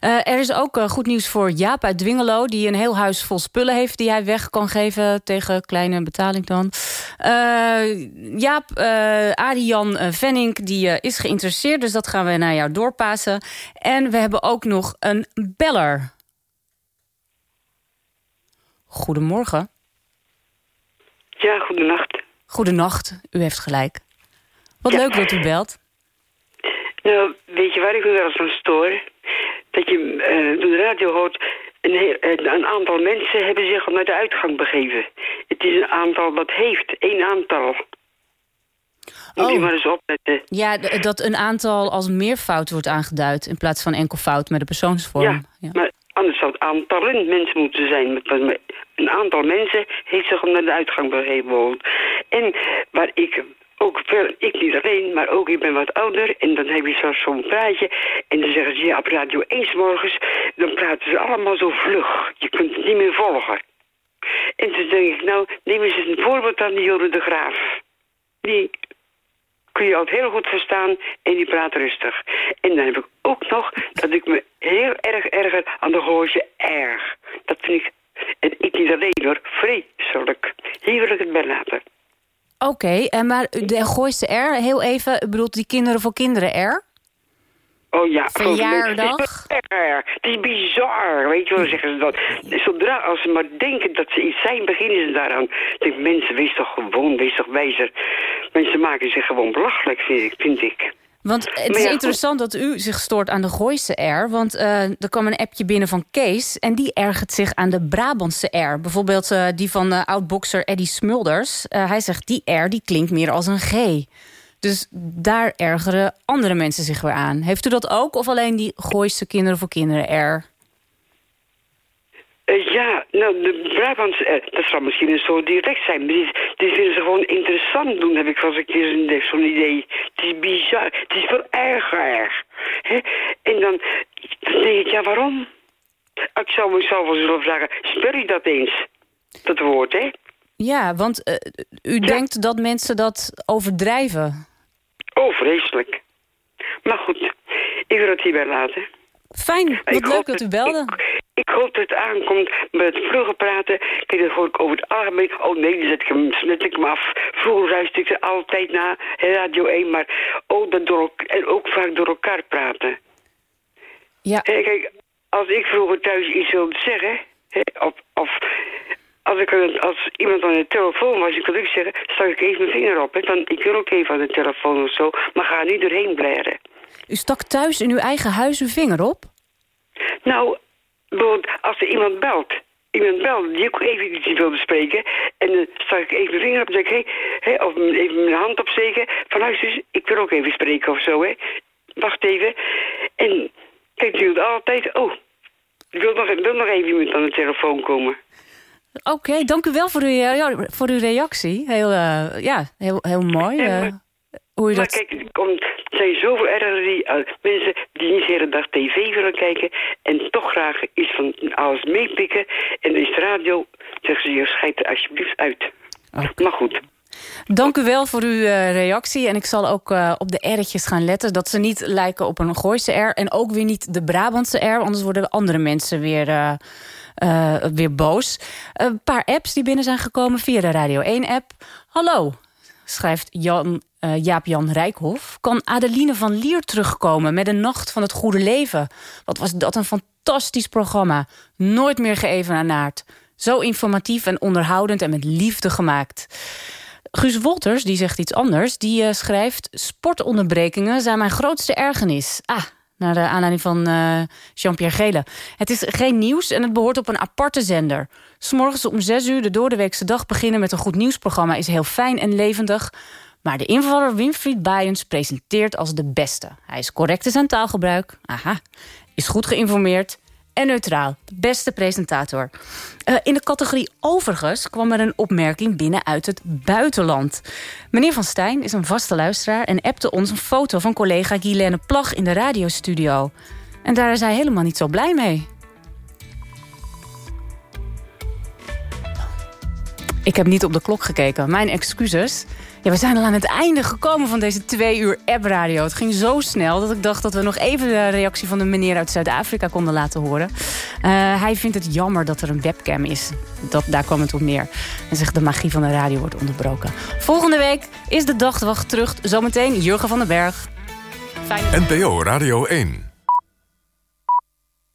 Eh, er is ook eh, goed nieuws voor Jaap uit Dwingelo... die een heel huis vol spullen heeft die hij weg kan geven... tegen kleine betaling dan. Jaap, Arian eh, Venning, die is geïnteresseerd... dus dat gaan we naar jou doorpassen. En we hebben ook nog een beller. Goedemorgen. Ja, goedenacht. Goedenacht, u heeft gelijk. Wat leuk dat u belt. Nou, weet je waar ik me wel eens aan stoor? Dat je eh door de radio hoort... Een, heel- een aantal mensen hebben zich al naar de uitgang begeven. Het is een aantal dat heeft, één aantal. Moet je maar eens opletten. Ja, dat een aantal als meervoud wordt aangeduid... in plaats van enkelvoud met de persoonsvorm. Ja, maar anders zou het aantallen mensen moeten zijn. Een aantal mensen heeft zich naar de uitgang begeven. En waar ik ook veel, ik niet alleen, maar ook ik ben wat ouder. En dan heb je zo- zo'n praatje. En dan zeggen ze, ja, op Radio 1 's morgens, dan praten ze allemaal zo vlug. Je kunt het niet meer volgen. En toen denk ik, nou, neem eens een voorbeeld aan die Joren de Graaf. Die kun je altijd heel goed verstaan en die praat rustig. En dan heb ik ook nog dat ik me heel erg erger aan de Gooise erg. Dat vind ik, en ik niet alleen hoor, vreselijk. Hier wil ik het bij laten. Oké, en maar de Gooiste R, heel even, bedoelt die kinderen voor kinderen R? Oh ja, Verjaardag? Het is bizar. Het is bizar. Weet je wel, zeggen ze dat. Zodra als ze maar denken dat ze iets zijn, beginnen ze daaraan. Ik denk, mensen, wees toch gewoon, wees toch wijzer. Mensen maken zich gewoon belachelijk, vind ik. Vind ik. Want het is ja, interessant dat u zich stoort aan de Gooise R. Want eh, er kwam een appje binnen van Kees... en die ergert zich aan de Brabantse R. Bijvoorbeeld eh, die van uh, oud-bokser Eddie Smulders. Hij zegt, die R die klinkt meer als een G. Dus daar ergeren andere mensen zich weer aan. Heeft u dat ook of alleen die Gooise kinderen voor kinderen R? Eh, ja, nou, de Brabants, eh, dat zal misschien een soort direct zijn. Maar dit, dit vinden ze gewoon interessant doen, heb ik wel eens een keer zo'n idee. Het is bizar. Het is veel erger. Hè? En dan, dan denk ik, ja, waarom? Ik zou mezelf wel zullen vragen, spel je dat eens? Dat woord, hè? Ja, want eh, u denkt dat mensen dat overdrijven. Oh, vreselijk. Maar goed, ik wil het hierbij laten. Fijn, wat leuk dat u belde. Ik hoop dat het aankomt met vroeger praten. Kijk, dat hoor ik over het algemeen. Oh nee, dan zet ik hem, zet ik hem af. Vroeger luisterde ik er altijd na, hè, Radio 1. Maar oh, dat door, en ook vaak door elkaar praten. Ja. Kijk, als ik vroeger thuis iets wilde zeggen... Hè, of, of als, ik, als iemand aan de telefoon was, ik wil ik zeggen... stak ik even mijn vinger op. Hè, van, ik wil ook even aan de telefoon of zo. Maar ga niet doorheen blaren. U stak thuis in uw eigen huis uw vinger op? Nou, bijvoorbeeld als er iemand belt. Iemand belt die ook even iets wilde spreken. En dan stak ik even mijn vinger op en zeg ik... Hey, of even mijn hand opsteken. Van luister eens, ik wil ook even spreken of zo, hè. Wacht even. En kijk, doet altijd... Oh, ik wil nog, ik wil nog even iemand aan de telefoon komen. Oké, dank u wel voor uw, ja, voor uw reactie. Heel, eh, ja, heel, heel mooi. eh, hoe Maar dat... kijk, er komt- er zijn zoveel erger die, eh, mensen die niet de hele dag tv willen kijken... en toch graag iets van alles meepikken. En is de radio, zeggen ze, je schijt er alsjeblieft uit. Maar goed. Dank u wel voor uw eh, reactie. En ik zal ook eh, op de R'tjes gaan letten. Dat ze niet lijken op een Gooise R. En ook weer niet de Brabantse R. Anders worden andere mensen weer, weer boos. Een paar apps die binnen zijn gekomen via de Radio 1-app. Hallo, schrijft Jan, eh, Jaap-Jan Rijkhoff. Kan Adeline van Lier terugkomen met een Nacht van het Goede Leven? Wat was dat een fantastisch programma. Nooit meer geëvenaard. Zo informatief en onderhoudend en met liefde gemaakt. Guus Wolters, die zegt iets anders. Die eh, schrijft... Sportonderbrekingen zijn mijn grootste ergernis. Ah, naar de aanleiding van eh, Jean-Pierre Gele. Het is geen nieuws en het behoort op een aparte zender. S'morgens om zes uur de doordeweekse dag beginnen met een goed nieuwsprogramma... is heel fijn en levendig. Maar de invaller Winfried Bijens presenteert als de beste. Hij is correct in zijn taalgebruik. Aha. Is goed geïnformeerd en neutraal. Beste presentator. Eh, in de categorie overigens kwam er een opmerking binnen uit het buitenland. Meneer Van Stijn is een vaste luisteraar... en appte ons een foto van collega Guilaine Plag in de radiostudio. En daar is hij helemaal niet zo blij mee. Ik heb niet op de klok gekeken. Mijn excuses. Ja, we zijn al aan het einde gekomen van deze twee uur app-radio. Het ging zo snel dat ik dacht dat we nog even de reactie van de meneer uit Zuid-Afrika konden laten horen. Eh, hij vindt het jammer dat er een webcam is. Dat, daar kwam het op neer. En zegt de magie van de radio wordt onderbroken. Volgende week is de dagwacht terug. Zometeen Jurgen van den Berg. Fijne NPO Radio 1.